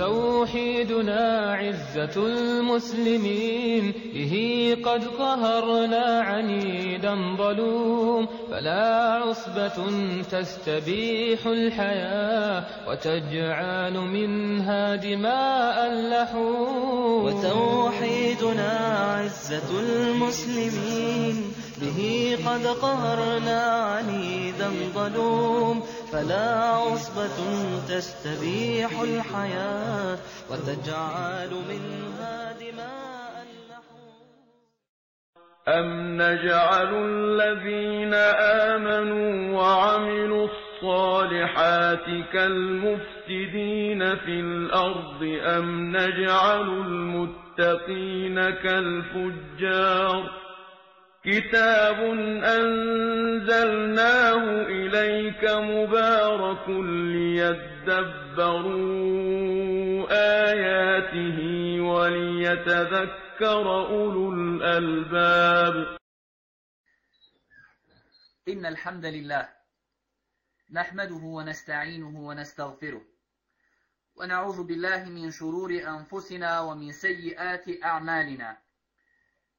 وتوحيدنا عزة المسلمين به قد قهرنا عنيدا ظلوم فلا عصبة تستبيح الحياة وتجعل منها دماء اللحوم. وتوحيدنا عزة المسلمين به قد قهرنا عنيدا ظلوم فلا عصبة تستبيح الحياة وتجعل منها دماء أم نجعل الذين آمنوا وعملوا الصالحات كالمفسدين في الأرض أم نجعل المتقين كالفجار كتاب أنزلناه إليك مبارك ليدبروا آياته وليتذكر أولو الألباب. إن الحمد لله نحمده ونستعينه ونستغفره. ونعوذ بالله من شرور أنفسنا ومن سيئات أعمالنا.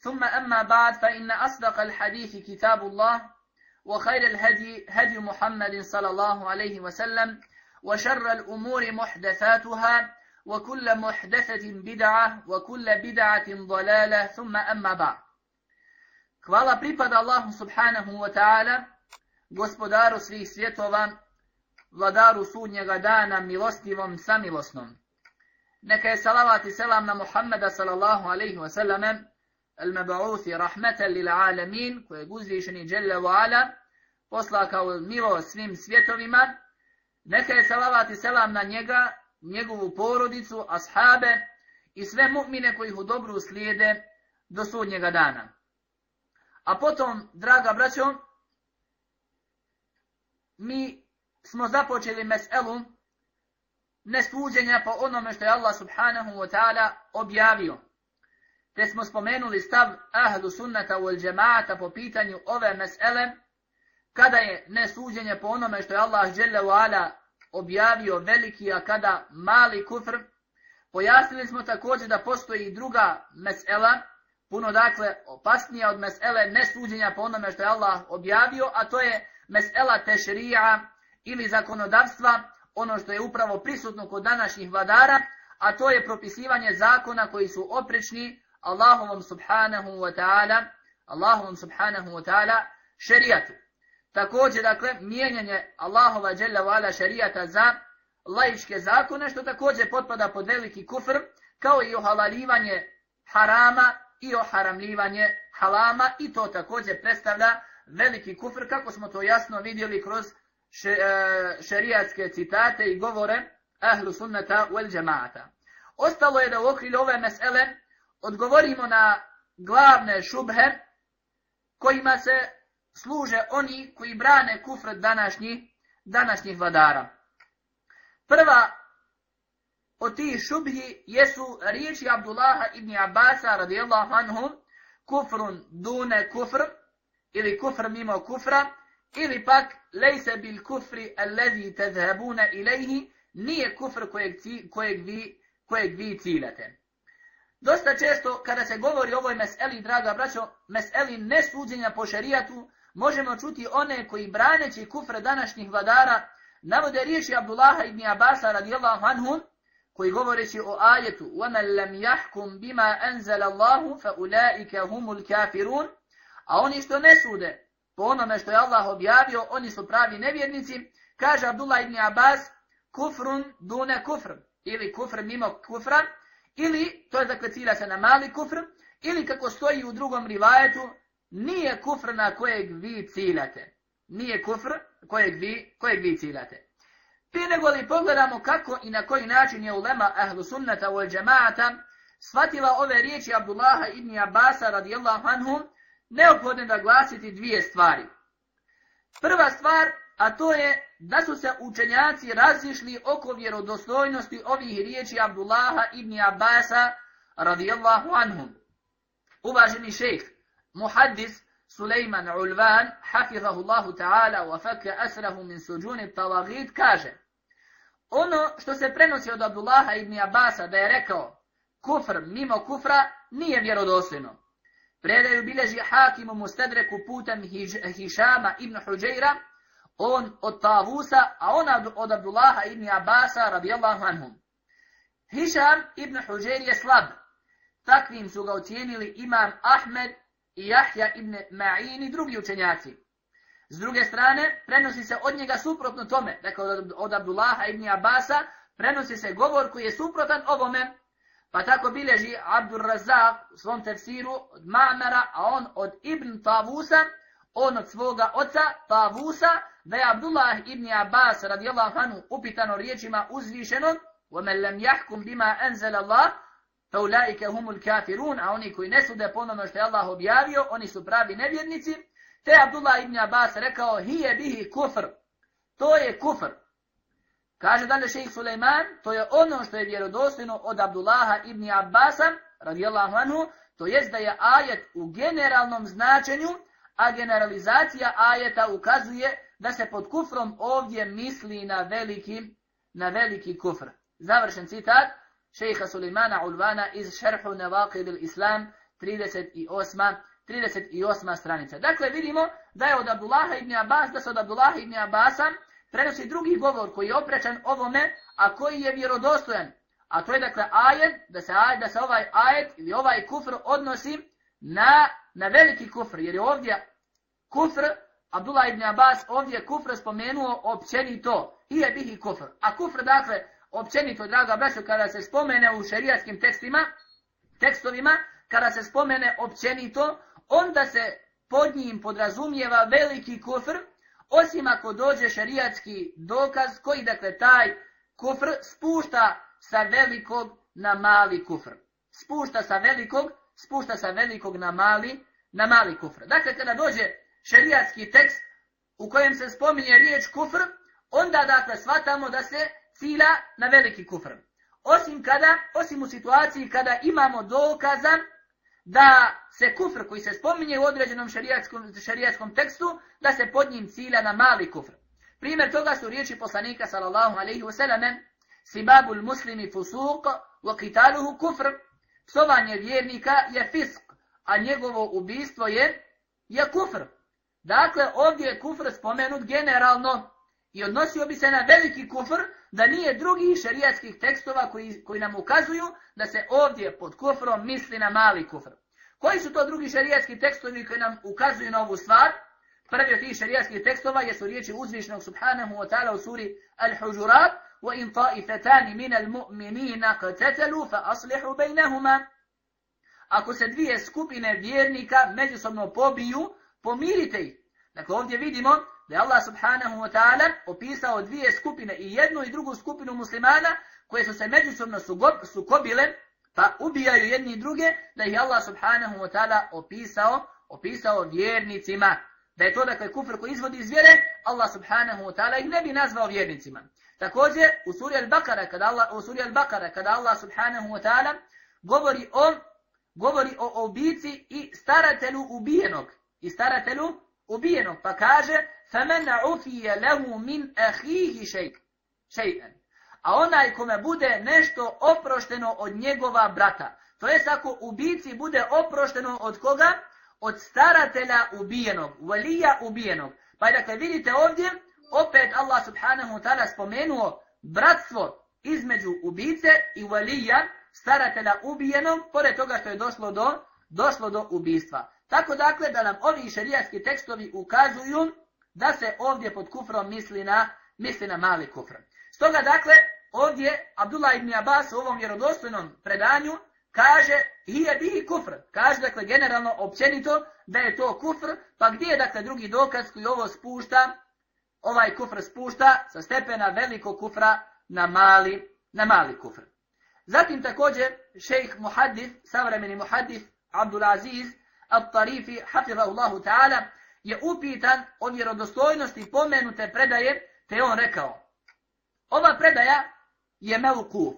ثم أما بعد فإن أصدق الحديث كتاب الله وخير الهدي هدي محمد صلى الله عليه وسلم وشر الأمور محدثاتها وكل محدثة بدعة وكل بدعة ضلالة ثم أما بعد Hvala pripada Allahu subhanahu wa ta'ala, gospodaru svih svjetova, vladaru sudnjega dana, milostivom, samilosnom. Neka je salavat i selam na Muhammeda sallallahu alaihi wa sallam, al-mab'uthi rahmatan lil alamin koje uzvišeni dželle ve ala posla kao milo svim svjetovima. Neka je salavat i selam na njega njegovu porodicu ashabe i sve mu'mine koji ih u dobru slijede do sudnjega dana. A potom draga braćo mi smo započeli meselu nesuđenja po onome što je Allah subhanahu wa ta'ala objavio te smo spomenuli stav ahlu sunnata u džemaata po pitanju ove mesele, kada je nesuđenje po onome što je Allah dželle ala objavio veliki, a kada mali kufr, pojasnili smo također da postoji i druga mesela, puno dakle opasnija od mesele nesuđenja po onome što je Allah objavio, a to je mesela tešrija ili zakonodavstva, ono što je upravo prisutno kod današnjih vladara, a to je propisivanje zakona koji su oprečni Allahovom subhanahu wa ta'ala Allahovom subhanahu wa ta'ala šerijatu. Također, dakle, mijenjanje Allahova dželle vala šerijata za laičke zakone, što također potpada pod veliki kufr, kao i ohalalivanje harama i oharamljivanje halama, i to također predstavlja veliki kufr, kako smo to jasno vidjeli kroz e, šerijatske citate i govore ahlu sunnata wal džemaata. Ostalo je da u okrilju ove mesele odgovorimo na glavne šubhe kojima se služe oni koji brane kufr današnjih, današnjih vladara. Prva od tih šubhi jesu riječi Abdullaha ibn Abasa radijallahu anhu kufrun dune kufr ili kufr mimo kufra, ili pak lejse bil kufri allazi tadhhabuna ilayhi nije kufr kojeg, kojeg, vi, kojeg vi ciljate. Dosta često kada se govori o ovoj meseli, draga braćo, meseli nesuđenja po šerijatu, možemo čuti one koji braneći kufre današnjih vladara, navode riječi Abdullaha ibn Abasa radijallahu anhu, koji govoreći o ajetu وَمَنْ لَمْ يَحْكُمْ بِمَا أَنْزَلَ اللَّهُ فَأُولَٰئِكَ هُمُ الْكَافِرُونَ A oni što ne sude po onome što je Allah objavio, oni su pravi nevjernici, kaže Abdullah ibn Abbas, kufrun dune kufr, ili kufr mimo kufra, ili, to je dakle cilja se na mali kufr, ili kako stoji u drugom rivajetu, nije kufr na kojeg vi ciljate. Nije kufr kojeg vi, kojeg vi ciljate. Prije nego li pogledamo kako i na koji način je ulema ahlu sunnata u džemaata shvatila ove riječi Abdullaha ibn Abasa radijallahu anhu, neophodno da glasiti dvije stvari. Prva stvar, a to je da su se učenjaci razišli oko vjerodostojnosti ovih riječi Abdullaha ibn Abasa radijallahu anhum. Uvaženi šejh, muhaddis Sulejman Ulvan, hafizahu Allahu ta'ala, wa fakka asrahu min suđuni talagid, kaže Ono što se prenosi od Abdullaha ibn Abasa da je rekao kufr mimo kufra nije vjerodostojno. Predaju bileži hakimu mustadreku putem Hišama ibn Huđeira, on od Tavusa, a on od Abdullaha ibn Abasa radijallahu anhum. Hišam ibn Huđer je slab. Takvim su ga ocijenili imam Ahmed i Jahja ibn Ma'in i drugi učenjaci. S druge strane, prenosi se od njega suprotno tome, dakle od Abdullaha ibn Abasa, prenosi se govor koji je suprotan ovome, pa tako bileži Abdur Razak u svom tefsiru od Ma'mara, a on od Ibn Tavusa, on od svoga oca Tavusa, da je Abdullah ibn Abbas radijallahu anhu upitano riječima uzvišenom, وَمَنْ لَمْ يَحْكُمْ بِمَا أَنْزَلَ اللَّهِ فَأُولَٰئِكَ هُمُ الْكَافِرُونَ A oni koji ne sude po onome što je Allah objavio, oni su pravi nevjernici. Te Abdullah ibn Abbas rekao, hije bihi kufr. To je kufr. Kaže dalje šejh Sulejman, to je ono što je vjerodostojno od Abdullaha ibn Abbasa, radijallahu anhu, to jest da je ajet u generalnom značenju, a generalizacija ajeta ukazuje da se pod kufrom ovdje misli na veliki, na veliki kufr. Završen citat šejha Sulimana Ulvana iz Šerhu Nevaqid islam 38. 38. stranica. Dakle, vidimo da je od Abdullaha ibn Abbas, da se od Abdullaha ibn Abbasa prenosi drugi govor koji je oprečan ovome, a koji je vjerodostojan. A to je dakle ajet, da se, ajet, da se ovaj ajet ili ovaj kufr odnosi na, na veliki kufr. Jer je ovdje kufr, Abdullah ibn Abbas ovdje kufr spomenuo općenito. I je bihi kufr. A kufr dakle općenito, draga braćo, kada se spomene u šerijatskim tekstima, tekstovima, kada se spomene općenito, onda se pod njim podrazumijeva veliki kufr, osim ako dođe šerijatski dokaz koji dakle taj kufr spušta sa velikog na mali kufr. Spušta sa velikog, spušta sa velikog na mali, na mali kufr. Dakle, kada dođe šerijatski tekst u kojem se spominje riječ kufr, onda dakle shvatamo da se cilja na veliki kufr. Osim kada, osim u situaciji kada imamo dokazan da se kufr koji se spominje u određenom šerijatskom, šerijatskom tekstu, da se pod njim cilja na mali kufr. Primjer toga su riječi poslanika sallallahu alaihi wa sallam, sibabul muslimi fusuq, wa qitaluhu kufr, psovanje vjernika je fisk, a njegovo ubistvo je, je kufr. Dakle, ovdje je kufr spomenut generalno i odnosio bi se na veliki kufr, da nije drugih šerijatskih tekstova koji, koji nam ukazuju da se ovdje pod kufrom misli na mali kufr. Koji su to drugi šerijatski tekstovi koji nam ukazuju na ovu stvar? Prvi od tih šerijatskih tekstova jesu riječi uzvišnog subhanahu wa ta'ala u suri Al-Hujurat وَإِنْ طَائِفَتَانِ مِنَ الْمُؤْمِنِينَ قَتَتَلُوا فَأَصْلِحُوا بَيْنَهُمَا Ako se dvije skupine vjernika međusobno pobiju, pomirite ih. Dakle, ovdje vidimo da je Allah subhanahu wa ta'ala opisao dvije skupine i jednu i drugu skupinu muslimana koje su se međusobno sukobile, pa ubijaju jedni i druge, da ih Allah subhanahu wa ta'ala opisao, opisao vjernicima. Da je to dakle kufr koji izvodi iz vjere, Allah subhanahu wa ta'ala ih ne bi nazvao vjernicima. Također, u suri Al-Baqara, kada Allah, u suri Al-Baqara, kada Allah subhanahu wa ta'ala govori o, govori o obici i staratelju ubijenog, i staratelju ubijenog. Pa kaže, فَمَنْ عُفِيَ لَهُ مِنْ أَخِيهِ شَيْئًا A onaj kome bude nešto oprošteno od njegova brata. To jest ako ubici bude oprošteno od koga? Od staratelja ubijenog, valija ubijenog. Pa je dakle vidite ovdje, opet Allah subhanahu wa ta'ala spomenuo bratstvo između ubice i valija, staratelja ubijenom, pored toga što je došlo do, došlo do ubistva. Tako dakle da nam ovi šerijatski tekstovi ukazuju da se ovdje pod kufrom misli na, misli na mali kufr. Stoga dakle, ovdje Abdullah ibn Abbas u ovom vjerodostojnom predanju kaže hije bihi kufr. Kaže dakle generalno općenito da je to kufr, pa gdje je dakle drugi dokaz koji ovo spušta, ovaj kufr spušta sa stepena velikog kufra na mali, na mali kufr. Zatim također šejh muhaddis, savremeni muhaddis Abdul Aziz al-Tarifi, hafizahullahu ta'ala, je upitan o vjerodostojnosti pomenute predaje, te on rekao, ova predaja je meukuf.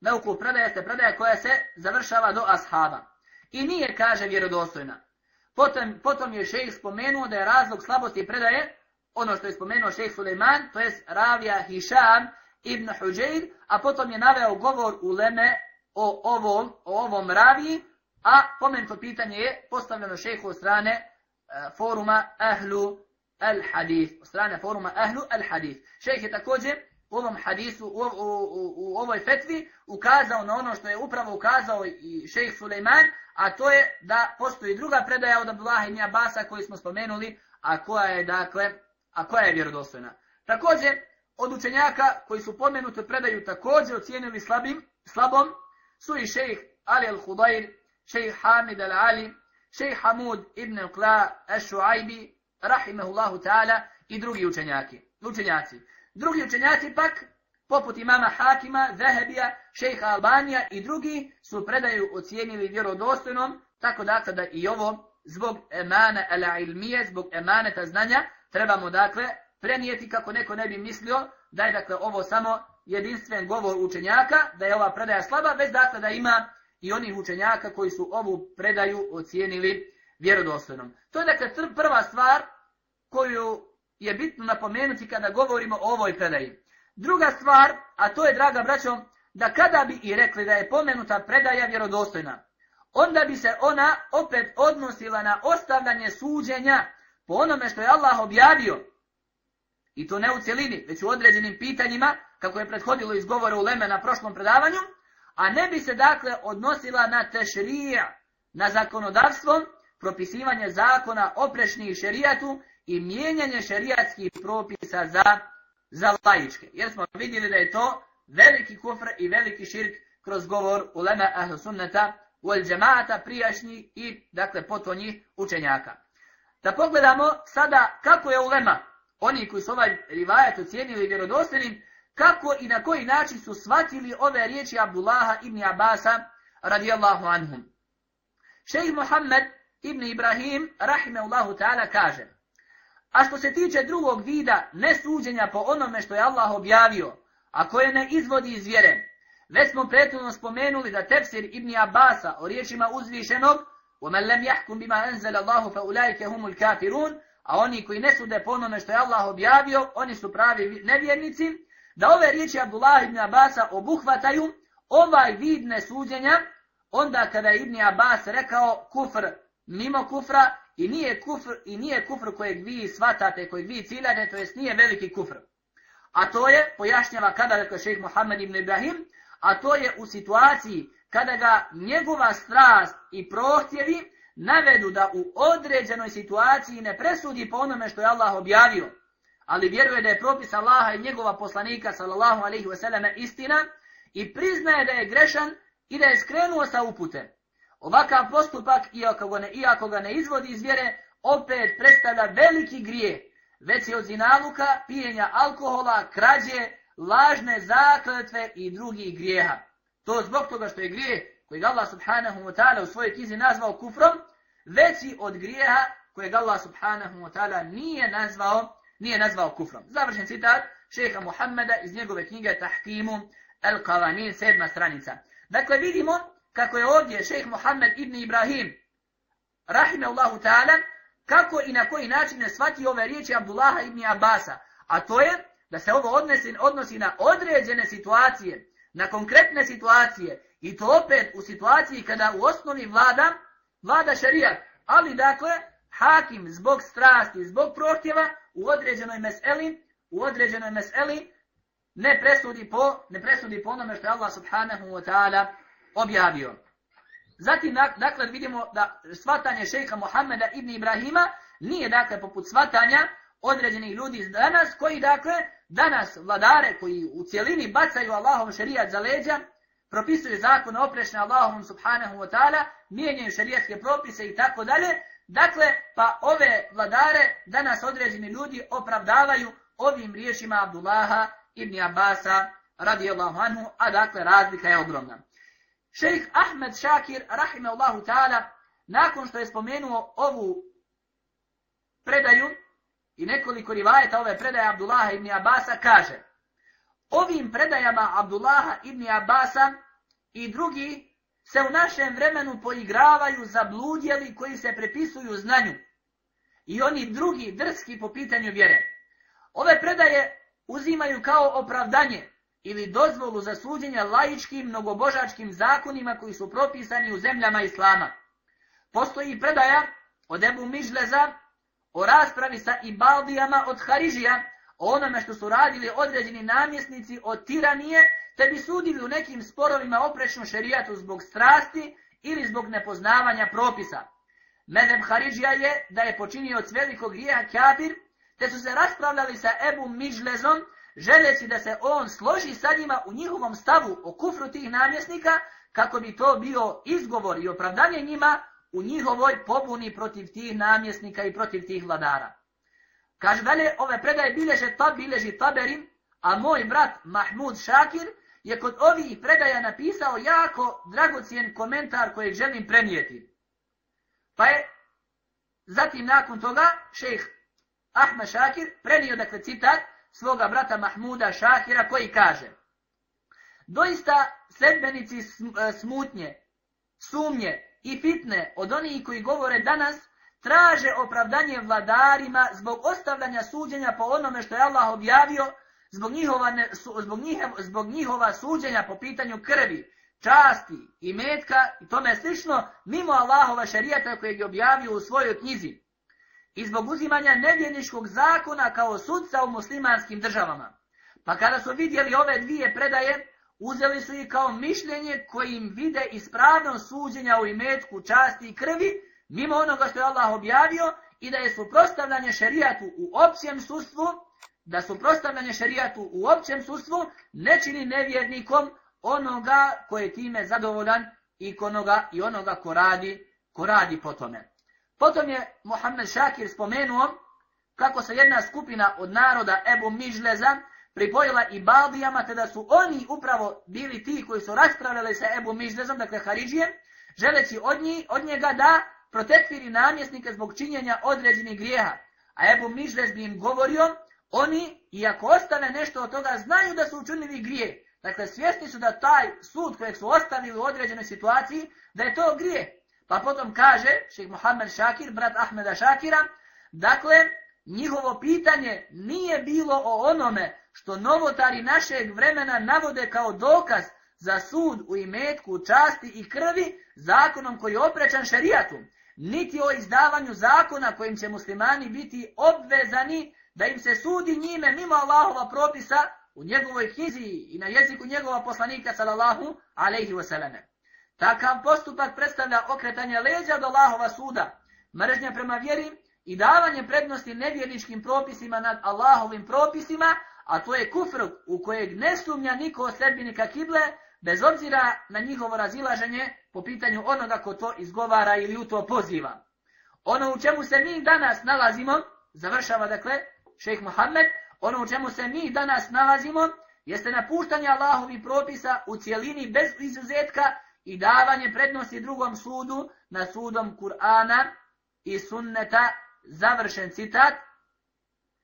Meukuf predaja se predaja koja se završava do ashaba. I nije, kaže, vjerodostojna. Potom, potom je šejh spomenuo da je razlog slabosti predaje, ono što je spomenuo šejh Suleiman, to je ravija Hišam ibn Huđeir, a potom je naveo govor u Leme o ovom, o ovom raviji, a pomenuto pitanje je postavljeno šejhu od strane e, foruma Ahlu al-Hadith, od strane foruma Ahlu al-Hadith. Šejh je također u ovom hadisu, u, u, u, u ovoj fetvi, ukazao na ono što je upravo ukazao i šejh Suleiman, a to je da postoji druga predaja od Abdullah ibn Abasa koju smo spomenuli, a koja je, dakle, a koja je vjerodostojna. Također, od učenjaka koji su pomenuti predaju također ocijenili slabim, slabom, su i šejh Ali al-Hudair, šejh Hamid al-Ali, šejh Hamud ibn al-Qla al-Shu'aibi, rahimahullahu ta'ala, i drugi učenjaki, učenjaci. Drugi učenjaci pak, poput imama Hakima, Zahebija, šejha Albanija i drugi, su predaju ocijenili vjerodostojnom, tako dakle da i ovo, zbog emana al-ilmije, zbog emaneta znanja, trebamo dakle prenijeti kako neko ne bi mislio da je dakle ovo samo jedinstven govor učenjaka, da je ova predaja slaba, bez dakle da ima i onih učenjaka koji su ovu predaju ocijenili vjerodostojnom. To je dakle prva stvar koju je bitno napomenuti kada govorimo o ovoj predaji. Druga stvar, a to je, draga braćo, da kada bi i rekli da je pomenuta predaja vjerodostojna, onda bi se ona opet odnosila na ostavljanje suđenja po onome što je Allah objavio. I to ne u cjelini, već u određenim pitanjima, kako je prethodilo iz govora u Leme na prošlom predavanju, a ne bi se dakle odnosila na tešrija, na zakonodavstvo, propisivanje zakona oprešnih šerijatu i mijenjanje šerijatskih propisa za, za lajičke. Jer smo vidjeli da je to veliki kufr i veliki širk kroz govor ulema ahlu sunnata u el džemata prijašnji i dakle potonji učenjaka. Da pogledamo sada kako je ulema, oni koji su ovaj rivajat ocijenili vjerodostanim, kako i na koji način su shvatili ove riječi Abdullaha ibn Abasa radijallahu anhum. Šejh Muhammed ibn Ibrahim rahimahullahu ta'ala kaže A što se tiče drugog vida nesuđenja po onome što je Allah objavio, a koje ne izvodi iz vjere, već smo prethodno spomenuli da tefsir ibn Abasa o riječima uzvišenog وَمَنْ لَمْ يَحْكُمْ بِمَا أَنْزَلَ اللَّهُ فَأُولَٰئِكَ هُمُ الْكَافِرُونَ A oni koji ne sude po onome što je Allah objavio, oni su pravi nevjernici, da ove riječi Abdullah ibn Abasa obuhvataju ovaj vid nesuđenja, onda kada je ibn Abbas rekao kufr mimo kufra i nije kufr, i nije kufr kojeg vi svatate, kojeg vi ciljate, to jest nije veliki kufr. A to je, pojašnjava kada rekao šejh Muhammed ibn Ibrahim, a to je u situaciji kada ga njegova strast i prohtjevi navedu da u određenoj situaciji ne presudi po onome što je Allah objavio, ali vjeruje da je propis Allaha i njegova poslanika sallallahu alaihi wasallam istina i priznaje da je grešan i da je skrenuo sa upute. Ovakav postupak, iako ga, ne, iako ga ne izvodi iz vjere, opet predstavlja veliki grije, već je od zinaluka, pijenja alkohola, krađe, lažne zakletve i drugih grijeha. To zbog toga što je grije kojeg Allah subhanahu wa ta'ala u svojoj knjizi nazvao kufrom, veći od grijeha kojeg Allah subhanahu wa ta'ala nije nazvao, nije nazvao kufrom. Završen citat šeha Muhammeda iz njegove knjige Tahkimu al-Qavanin, sedma stranica. Dakle, vidimo kako je ovdje šejh Muhammed ibn Ibrahim, rahime Allahu ta'ala, kako i na koji način je shvatio ove riječi Abdullaha ibn Abasa. A to je da se ovo odnosi, odnosi na određene situacije, na konkretne situacije i to opet u situaciji kada u osnovi vlada, vlada šarijat. Ali dakle, hakim zbog strasti, zbog prohtjeva u određenoj meseli, u određenoj meseli ne presudi po, ne presudi po onome što je Allah subhanahu wa ta'ala objavio. Zatim, dakle, vidimo da svatanje šejha Mohameda ibn Ibrahima nije, dakle, poput svatanja određenih ljudi danas, koji, dakle, danas vladare koji u cjelini bacaju Allahom šerijat za leđa, propisuju zakon oprešne Allahom subhanahu wa ta'ala, mijenjaju šerijatske propise i tako dalje. Dakle, pa ove vladare danas određeni ljudi opravdavaju ovim riječima Abdullaha ibn Abasa radijallahu anhu, a dakle razlika je ogromna. Šejh Ahmed Šakir, rahimahullahu ta'ala, nakon što je spomenuo ovu predaju i nekoliko rivajeta ove predaje Abdullaha ibn Abasa, kaže Ovim predajama Abdullaha ibn Abasa i drugi se u našem vremenu poigravaju zabludjeli koji se prepisuju znanju i oni drugi drski po pitanju vjere. Ove predaje uzimaju kao opravdanje ili dozvolu za suđenje laičkim mnogobožačkim zakonima koji su propisani u zemljama Islama. Postoji predaja od Ebu Mižleza o raspravi sa Ibaldijama od Harižija, o onome što su radili određeni namjesnici od tiranije, te bi sudili u nekim sporovima oprečnu šerijatu zbog strasti ili zbog nepoznavanja propisa. Medeb Harižija je da je počinio od velikog grija Kjabir, te su se raspravljali sa Ebu Mižlezom, želeći da se on složi sa njima u njihovom stavu o kufru tih namjesnika, kako bi to bio izgovor i opravdanje njima u njihovoj pobuni protiv tih namjesnika i protiv tih vladara. Kaže dalje, ove predaje bileže tab, bileži taberin, a moj brat Mahmud Šakir je kod ovih predaja napisao jako dragocijen komentar kojeg želim prenijeti. Pa je zatim nakon toga šejh Ahmed Šakir prenio dakle citat svoga brata Mahmuda Šakira koji kaže Doista sedbenici e, smutnje, sumnje i fitne od onih koji govore danas traže opravdanje vladarima zbog ostavljanja suđenja po onome što je Allah objavio zbog njihova, ne, zbog njihova, zbog njihova suđenja po pitanju krvi, časti i metka i tome slično mimo Allahova šarijata kojeg je objavio u svojoj knjizi i zbog uzimanja nevjerničkog zakona kao sudca u muslimanskim državama. Pa kada su vidjeli ove dvije predaje, uzeli su ih kao mišljenje kojim vide ispravnost suđenja u imetku, časti i krvi, mimo onoga što je Allah objavio i da je suprostavljanje šerijatu u općem sustvu, da suprostavljanje šerijatu u općem sustvu ne čini nevjernikom onoga koje je time zadovoljan i onoga, i onoga ko radi, ko radi po tome. Potom je Muhammed Šakir spomenuo kako se jedna skupina od naroda Ebu Mižleza pripojila i Babijama, te da su oni upravo bili ti koji su raspravljali sa Ebu Mizdezom, dakle Haridžije, želeći od, njih, od njega da protekviri namjesnike zbog činjenja određenih grijeha. A Ebu Mizdez bi im govorio, oni, iako ostane nešto od toga, znaju da su učinili grije. Dakle, svjesni su da taj sud kojeg su ostavili u određenoj situaciji, da je to grije. Pa potom kaže, šeik Mohamed Šakir, brat Ahmeda Šakira, dakle, njihovo pitanje nije bilo o onome što novotari našeg vremena navode kao dokaz za sud u imetku, časti i krvi zakonom koji je oprečan šerijatu, niti o izdavanju zakona kojim će muslimani biti obvezani da im se sudi njime mimo Allahova propisa u njegovoj knjizi i na jeziku njegova poslanika sallallahu alaihi wasallam. Takav postupak predstavlja okretanje leđa do Allahova suda, mržnja prema vjeri i davanje prednosti nevjerničkim propisima nad Allahovim propisima, a to je kufr u kojeg ne sumnja niko od sredbinika kible, bez obzira na njihovo razilaženje po pitanju onoga ko to izgovara ili u to poziva. Ono u čemu se mi danas nalazimo, završava dakle šejh Muhammed, ono u čemu se mi danas nalazimo, jeste napuštanje Allahovi propisa u cijelini bez izuzetka, i davanje prednosti drugom sudu na sudom Kur'ana i sunneta, završen citat,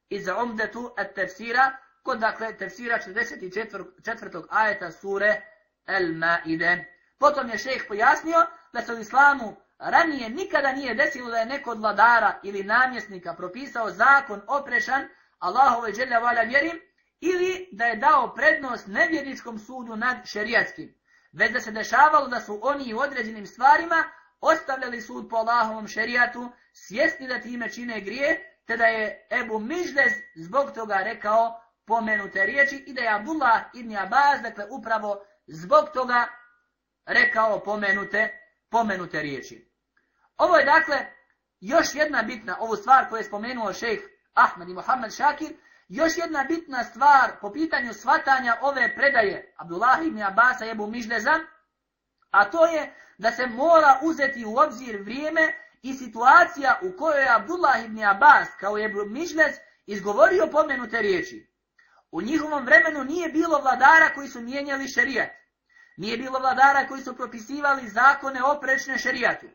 iz umdetu at tefsira, kod dakle tefsira 44. ajeta sure El Maide. Potom je šejh pojasnio da se u islamu ranije nikada nije desilo da je neko od vladara ili namjesnika propisao zakon oprešan Allahove dželja valja vjerim, ili da je dao prednost nevjerničkom sudu nad šerijatskim, već da se dešavalo da su oni u određenim stvarima ostavljali sud po Allahovom šerijatu, svjesni da time čine grije, te da je Ebu Mižlez zbog toga rekao pomenute riječi i da je Abdullah ibn Abbas, dakle upravo zbog toga rekao pomenute, pomenute riječi. Ovo je dakle još jedna bitna, ovu stvar koju je spomenuo šejh Ahmed i Mohamed Šakir, još jedna bitna stvar po pitanju svatanja ove predaje Abdullah ibn Abbas i Ebu Miždeza, a to je da se mora uzeti u obzir vrijeme i situacija u kojoj je Abdullah ibn Abbas kao Ebu Mižlez izgovorio pomenute riječi. U njihovom vremenu nije bilo vladara koji su mijenjali šerijat. Nije bilo vladara koji su propisivali zakone oprečne šerijatu.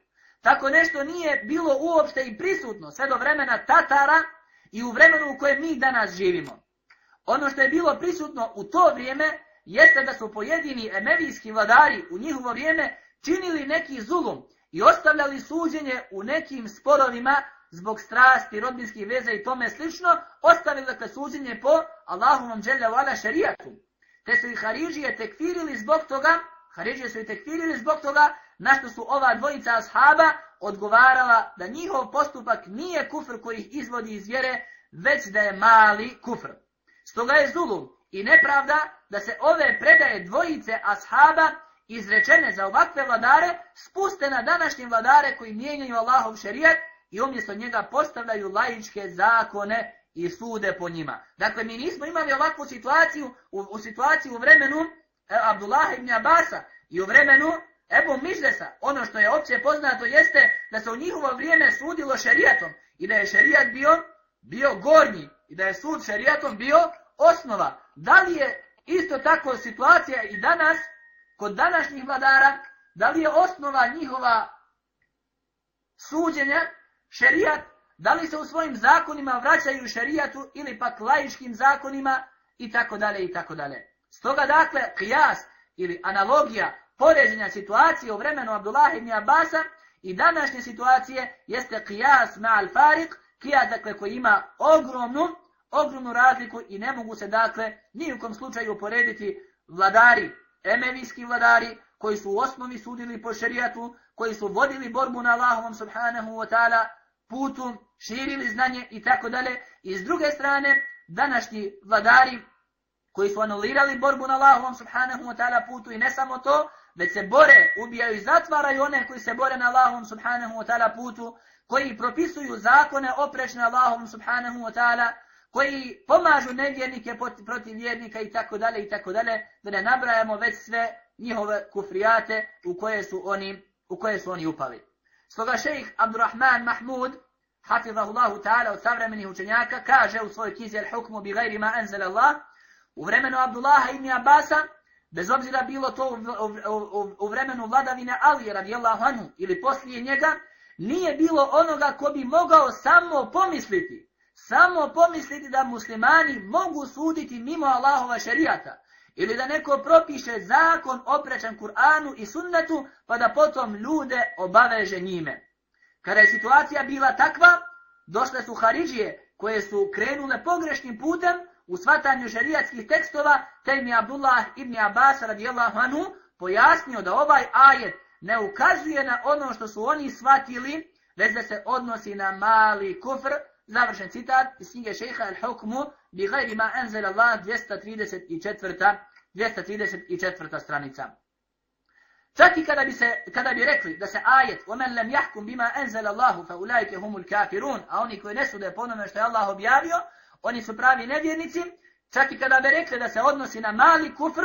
Tako nešto nije bilo uopšte i prisutno sve do vremena Tatara i u vremenu u kojem mi danas živimo. Ono što je bilo prisutno u to vrijeme jeste da su pojedini emevijski vladari u njihovo vrijeme činili neki zulum i ostavljali suđenje u nekim sporovima zbog strasti, rodbinskih veza i tome slično, ostavili dakle suđenje po Allahovom dželja vala šarijatu. Te su i Haridžije tekfirili zbog toga, Haridžije su i tekfirili zbog toga, na što su ova dvojica ashaba odgovarala da njihov postupak nije kufr koji ih izvodi iz vjere, već da je mali kufr. Stoga je zulum i nepravda da se ove predaje dvojice ashaba izrečene za ovakve vladare spuste na današnje vladare koji mijenjaju Allahov šerijat i umjesto njega postavljaju laičke zakone i sude po njima. Dakle, mi nismo imali ovakvu situaciju u, u situaciju u vremenu e, Abdullah ibn Abasa i u vremenu Ebu Miždesa. Ono što je opće poznato jeste da se u njihovo vrijeme sudilo šerijatom i da je šerijat bio, bio gornji i da je sud šerijatom bio osnova. Da li je isto tako situacija i danas kod današnjih vladara, da li je osnova njihova suđenja šerijat, da li se u svojim zakonima vraćaju šerijatu ili pak laičkim zakonima i tako dalje i tako dalje. Stoga dakle, kijas ili analogija poređenja situacije u vremenu Abdullah ibn Abasa i današnje situacije jeste kijas ma'al farik, kijas dakle koji ima ogromnu, ogromnu razliku i ne mogu se dakle ni u kom slučaju porediti vladari, emevijski vladari koji su u osnovi sudili po šerijatu, koji su vodili borbu na Allahovom subhanahu wa ta'ala, putu, širili znanje i tako dalje. I s druge strane, današnji vladari koji su anulirali borbu na Allahovom subhanahu wa ta'ala putu i ne samo to, već se bore, ubijaju i zatvaraju one koji se bore na Allahovom subhanahu wa ta'ala putu, koji propisuju zakone oprečne Allahovom subhanahu wa ta'ala, koji pomažu nevjernike protiv vjernika i tako dalje i tako dalje, da ne nabrajamo već sve njihove kufrijate u koje su oni, u koje su oni upali. Stoga šejh Abdurrahman Mahmud, hafizahullahu ta'ala od savremenih učenjaka, kaže u svojoj kizi al-hukmu bi gajri ma anzal Allah, u vremenu Abdullaha ibn Abasa, bez obzira bilo to u, u, u, u vremenu vladavine Ali radijallahu anhu ili poslije njega, nije bilo onoga ko bi mogao samo pomisliti, samo pomisliti da muslimani mogu suditi mimo Allahova šerijata, ili da neko propiše zakon oprečan Kur'anu i sunnetu, pa da potom ljude obaveže njime. Kada je situacija bila takva, došle su Haridžije koje su krenule pogrešnim putem u svatanju šerijatskih tekstova, te im je Abdullah ibn Abbas radijallahu anhu pojasnio da ovaj ajet ne ukazuje na ono što su oni shvatili, već da se odnosi na mali kufr, završen citat iz knjige šeha al-hukmu bi gajri ma enzel Allah 234. 234. stranica. Čak i kada bi, se, kada bi rekli da se ajet وَمَنْ لَمْ يَحْكُمْ بِمَا أَنْزَلَ اللَّهُ فَأُولَيْكَ هُمُ الْكَافِرُونَ a oni koji ne sude po onome što je Allah objavio, oni su pravi nevjernici, čak i kada bi rekli da se odnosi na mali kufr,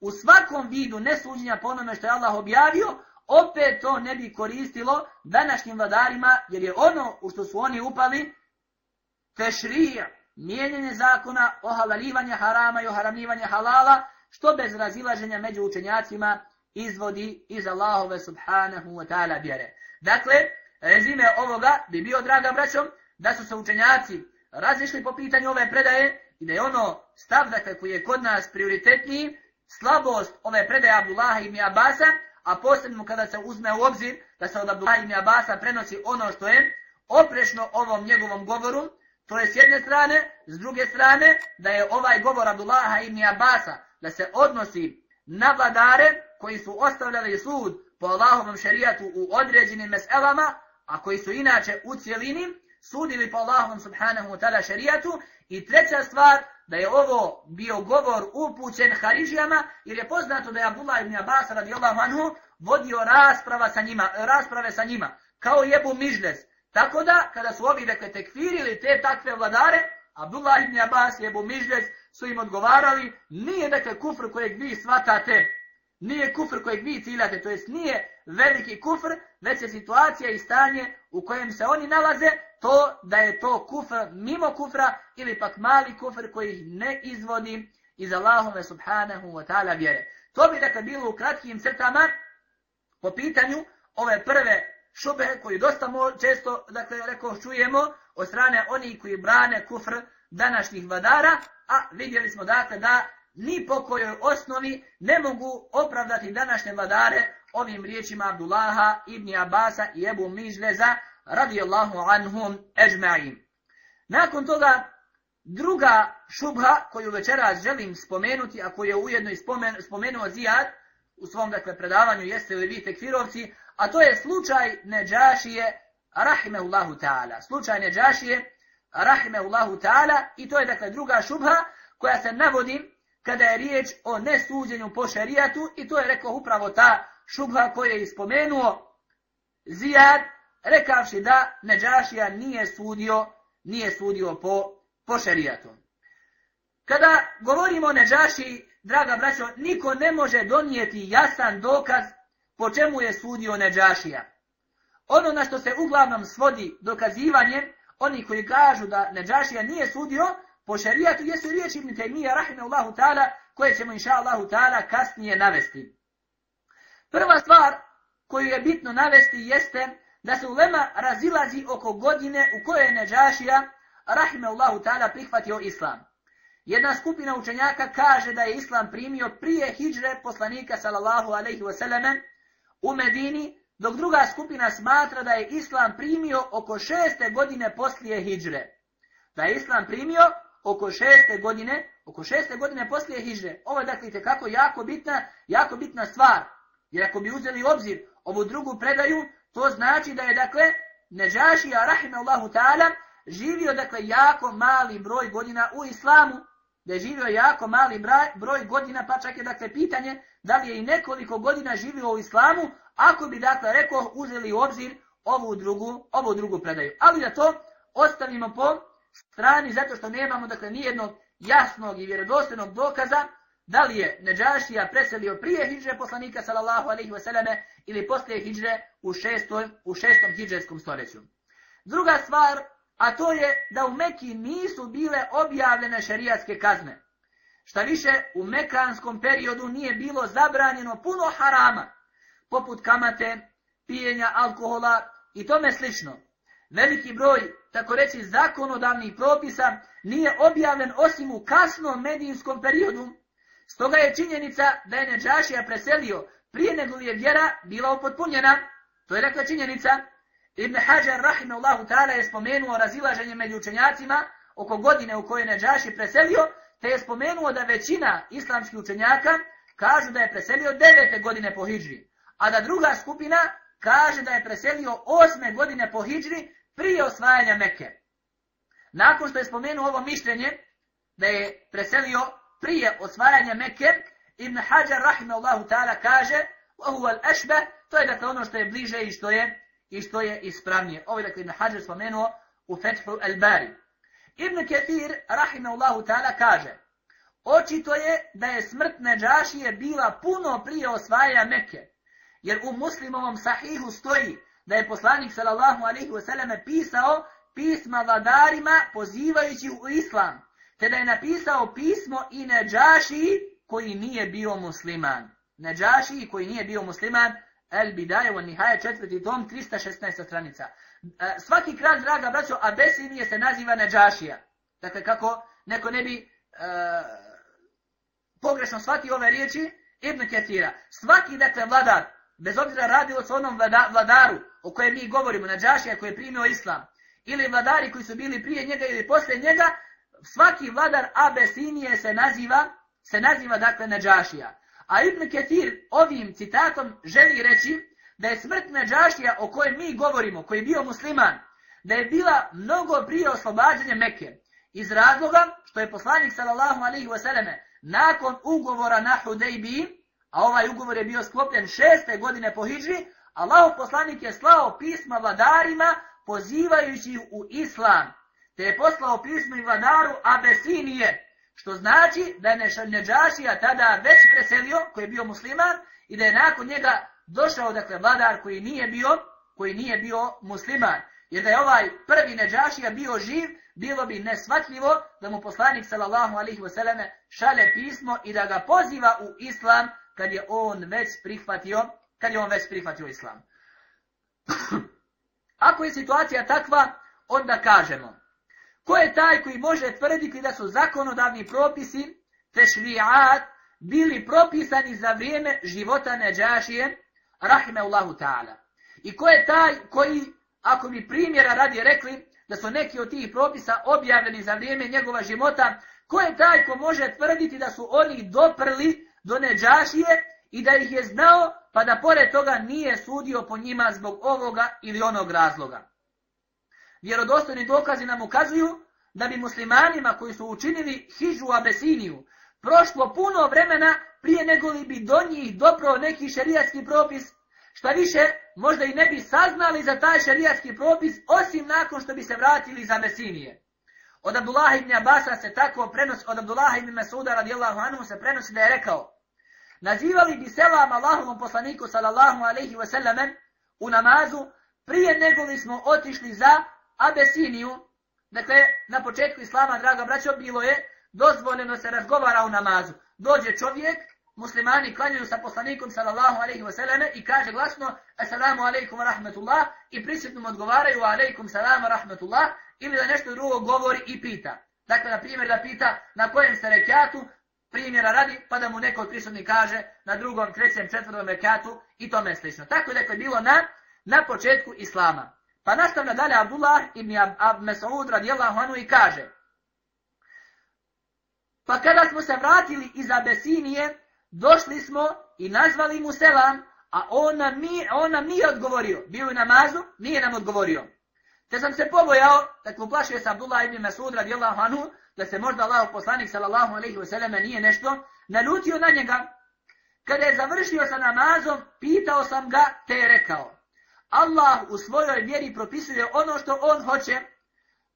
u svakom vidu nesuđenja po onome što je Allah objavio, opet to ne bi koristilo današnjim vladarima, jer je ono u što su oni upali, tešrija, mijenjanje zakona, o halalivanje harama i oharamivanje halala, što bez razilaženja među učenjacima izvodi iz Allahove subhanahu wa ta'ala vjere. Dakle, rezime ovoga bi bio, draga braćom, da su se učenjaci razišli po pitanju ove predaje i da je ono stav dakle, koji je kod nas prioritetniji, slabost ove predaje Abdullaha ibn Abasa, a posebno kada se uzme u obzir da se od Abdullaha ibn Abasa prenosi ono što je oprešno ovom njegovom govoru, to je s jedne strane, s druge strane, da je ovaj govor Abdullaha ibn Abasa, da se odnosi na vladare koji su ostavljali sud po Allahovom šerijatu u određenim meselama, a koji su inače u cijelini, sudili po Allahovom subhanahu wa ta'ala šerijatu. I treća stvar, da je ovo bio govor upućen Haridžijama, jer je poznato da je Abdullah ibn Abbas radijallahu anhu vodio rasprava sa njima, rasprave sa njima, kao jebu mižles. Tako da, kada su ovi dakle tekfirili te takve vladare, Abdullah ibn Abbas i Ebu Mižles su im odgovarali, nije dakle kufr kojeg vi svatate, nije kufr kojeg vi ciljate, to jest nije veliki kufr, već je situacija i stanje u kojem se oni nalaze, to da je to kufr mimo kufra ili pak mali kufr koji ih ne izvodi iz Allahove subhanahu wa ta'ala vjere. To bi dakle bilo u kratkim crtama po pitanju ove prve šube koji dosta često, dakle, rekao, čujemo od strane onih koji brane kufr današnjih vladara, a vidjeli smo dakle da ni po kojoj osnovi ne mogu opravdati današnje vladare ovim riječima Abdullaha ibn Abasa i Ebu Mižleza radijallahu anhum ežma'in. Nakon toga druga šubha koju večeras želim spomenuti, a koju je ujedno i spomen, spomenuo Zijad u svom dakle, predavanju jeste li vi tekfirovci, a to je slučaj Neđašije rahimehullahu ta'ala. Slučaj Neđašije rahimehullahu ta'ala i to je dakle druga šubha koja se navodi kada je riječ o nesuđenju po šerijatu i to je rekao upravo ta šubha koju je ispomenuo Zijad rekavši da Neđašija nije sudio, nije sudio po, po šerijatu. Kada govorimo o Neđašiji, draga braćo, niko ne može donijeti jasan dokaz po čemu je sudio Neđašija. Ono na što se uglavnom svodi dokazivanjem oni koji kažu da Neđašija nije sudio, po šarijatu jesu riječi Ibn Taymiyyah rahimahullahu ta'ala, koje ćemo inša Allahu ta'ala kasnije navesti. Prva stvar koju je bitno navesti jeste da se ulema razilazi oko godine u kojoj je Neđašija rahimahullahu ta'ala prihvatio islam. Jedna skupina učenjaka kaže da je islam primio prije hijdže poslanika sallallahu alejhi ve selleme u Medini, dok druga skupina smatra da je islam primio oko šeste godine poslije Hidžre. Da je islam primio oko šeste godine, oko šeste godine poslije Hidžre. Ovo je dakle kako jako bitna, jako bitna stvar. Jer ako bi uzeli obzir ovu drugu predaju, to znači da je dakle Nežašija Allahu ta'ala živio dakle jako mali broj godina u islamu, da je živio jako mali broj godina, pa čak je dakle pitanje da li je i nekoliko godina živio u islamu, ako bi dakle rekao uzeli u obzir ovu drugu, ovu drugu predaju. Ali da to ostavimo po strani zato što nemamo dakle nijednog jasnog i vjerodostojnog dokaza da li je Neđašija preselio prije hijdže poslanika sallallahu alaihi wasallam ili poslije hijdže u, šestoj, u šestom hijdžetskom stoljeću. Druga stvar, a to je da u Meki nisu bile objavljene šerijatske kazne. Šta više, u mekanskom periodu nije bilo zabranjeno puno harama, poput kamate, pijenja alkohola i tome slično. Veliki broj, tako reći, zakonodavnih propisa nije objavljen osim u kasnom medijinskom periodu. Stoga je činjenica da je Neđašija preselio prije nego je vjera bila upotpunjena. To je dakle činjenica. Ibn Hajar rahimahullahu ta'ala je spomenuo razilaženje među učenjacima oko godine u kojoj Neđaši preselio, te je spomenuo da većina islamskih učenjaka kažu da je preselio devete godine po hijđri, a da druga skupina kaže da je preselio osme godine po hijđri prije osvajanja Mekke. Nakon što je spomenuo ovo mišljenje da je preselio prije osvajanja Mekke, Ibn Hajar rahimahullahu ta'ala kaže وَهُوَ الْأَشْبَ To je dakle ono što je bliže i što je i što je ispravnije. Ovo je dakle Ibn Hajar spomenuo u Fethu al-Bari. Ibn Kathir, rahimahullahu ta'ala, kaže Očito je da je smrt Neđašije bila puno prije osvajanja Mekke. Jer u muslimovom sahihu stoji da je poslanik sallallahu alaihi wasallam pisao pisma vladarima pozivajući u islam. Te da je napisao pismo i Neđašiji koji nije bio musliman. Neđašiji koji nije bio musliman, El Bidaje wa Nihaje, četvrti tom, 316 stranica. E, svaki kralj, draga braćo, Abesinije se naziva Neđašija. Dakle, kako neko ne bi e, pogrešno shvatio ove riječi, Ibn Ketira. Svaki, dakle, vladar bez obzira radilo se onom vlada, vladaru o kojem mi govorimo, na koji je primio islam, ili vladari koji su bili prije njega ili posle njega, svaki vladar Abesinije se naziva, se naziva dakle Neđašija. A Ibn Ketir ovim citatom želi reći da je smrt Neđašija o kojem mi govorimo, koji je bio musliman, da je bila mnogo prije oslobađanja Mekke. Iz razloga što je poslanik sallallahu alaihi wasallam nakon ugovora na Hudejbiji, a ovaj ugovor je bio sklopljen šeste godine po Hidži, Allahov poslanik je slao pisma vladarima pozivajući ih u islam, te je poslao pismo i vladaru Abesinije, što znači da je Neđašija tada već preselio, koji je bio musliman, i da je nakon njega došao, dakle, vladar koji nije bio, koji nije bio musliman. Jer da je ovaj prvi Neđašija bio živ, bilo bi nesvatljivo da mu poslanik, sallallahu alihi wasallam, šale pismo i da ga poziva u islam kad je on već prihvatio, kad je on već prihvatio islam. Ako je situacija takva, onda kažemo, ko je taj koji može tvrditi da su zakonodavni propisi, tešvi'at, bili propisani za vrijeme života Neđašije, rahimeullahu ta'ala. I ko je taj koji, ako bi primjera radi rekli, da su neki od tih propisa objavljeni za vrijeme njegova života, ko je taj ko može tvrditi da su oni doprli do Neđašije i da ih je znao, pa da pored toga nije sudio po njima zbog ovoga ili onog razloga. Vjerodostojni dokazi nam ukazuju da bi muslimanima koji su učinili hižu Abesiniju prošlo puno vremena prije nego li bi do njih dopro neki šerijatski propis, šta više možda i ne bi saznali za taj šerijatski propis osim nakon što bi se vratili iz Abesinije. Od Abdullah ibn Abasa se tako prenosi, od Abdullah ibn Mesuda radijallahu anhu se prenosi da je rekao Nazivali bi selam Allahovom poslaniku sallallahu alaihi wasallam u namazu prije nego li smo otišli za Abesiniju. Dakle, na početku Islama, draga braćo, bilo je dozvoljeno se razgovara u namazu. Dođe čovjek, muslimani klanjaju sa poslanikom sallallahu alaihi wasallam i kaže glasno Assalamu alaikum wa rahmatullah i prisjetno odgovaraju alaikum salam wa rahmatullah ili da nešto drugo govori i pita. Dakle, na primjer da pita na kojem se rekiatu, primjera radi, pa da mu neko od prisutnih kaže na drugom, trećem, četvrtom rekatu i tome slično. Tako je je bilo na, na početku Islama. Pa nastavlja dalje Abdullah ibn Ab, Ab radijallahu anhu i kaže Pa kada smo se vratili iz Abesinije, došli smo i nazvali mu selam, a on nam, nije, on nam nije odgovorio. Bio je namazu, nije nam odgovorio. Te sam se pobojao, tako uplašio se Abdullah ibn Mesud radijallahu anhu, da se možda Allah poslanik sallallahu alaihi wasallam nije nešto nalutio na njega. Kada je završio sa namazom, pitao sam ga, te je rekao. Allah u svojoj vjeri propisuje ono što on hoće,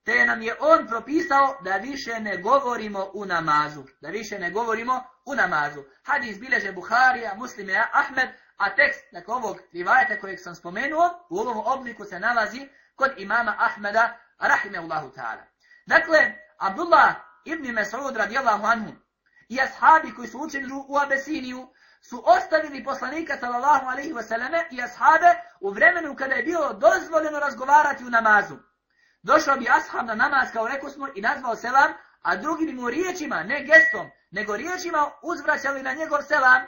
te nam je on propisao da više ne govorimo u namazu. Da više ne govorimo u namazu. Hadis bileže Buharija, muslime Ahmed, a tekst dakle, ovog rivajeta kojeg sam spomenuo, u ovom obliku se nalazi kod imama Ahmeda, rahimehullahu ta'ala. Dakle, Abdullah ibn Mes'ud radijallahu anhu i ashabi koji su učili u Abesiniju su ostavili poslanika sallallahu alaihi wasallam i ashabe u vremenu kada je bilo dozvoljeno razgovarati u namazu. Došao bi ashab na namaz kao rekao smo i nazvao selam, a drugi bi mu riječima, ne gestom, nego riječima uzvraćali na njegov selam.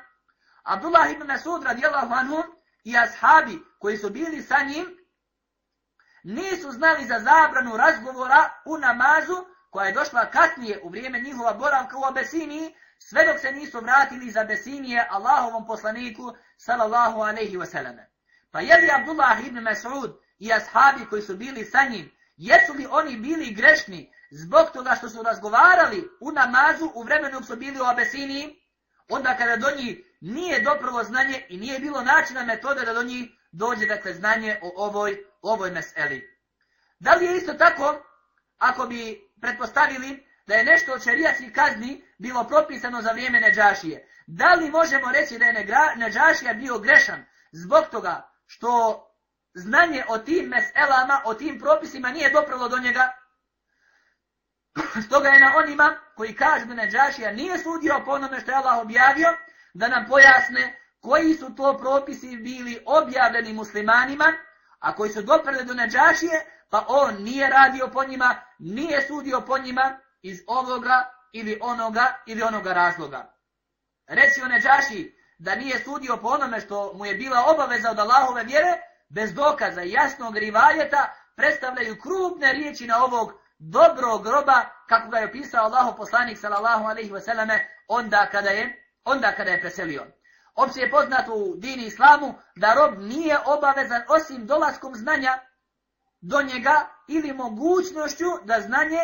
Abdullah ibn Masud radijallahu anhu i ashabi koji su bili sa njim nisu znali za zabranu razgovora u namazu koja je došla kasnije u vrijeme njihova boravka u Abesiniji, sve dok se nisu vratili za Abesinije Allahovom poslaniku, sallallahu alaihi wasallam. Pa je li Abdullah ibn Mas'ud i ashabi koji su bili sa njim, jesu li oni bili grešni zbog toga što su razgovarali u namazu u vremenu dok su bili u Abesiniji, onda kada do njih nije doprlo znanje i nije bilo načina metode da do njih dođe dakle znanje o ovoj, ovoj meseli. Da li je isto tako, ako bi pretpostavili da je nešto od šarijatskih kazni bilo propisano za vrijeme Neđašije. Da li možemo reći da je Neđašija bio grešan zbog toga što znanje o tim meselama, o tim propisima nije dopralo do njega? Stoga je na onima koji kažu da Neđašija nije sudio po onome što je Allah objavio, da nam pojasne koji su to propisi bili objavljeni muslimanima, a koji su doprali do Neđašije, pa on nije radio po njima, nije sudio po njima iz ovoga ili onoga ili onoga razloga. Reci o Neđašiji, da nije sudio po onome što mu je bila obaveza od Allahove vjere, bez dokaza i jasnog rivajeta, predstavljaju krupne riječi na ovog dobrog groba, kako ga je opisao Allahu poslanik sallallahu alejhi ve selleme onda kada je onda kada je preselio. Opće je poznato u dini islamu da rob nije obavezan osim dolaskom znanja do njega ili mogućnošću da znanje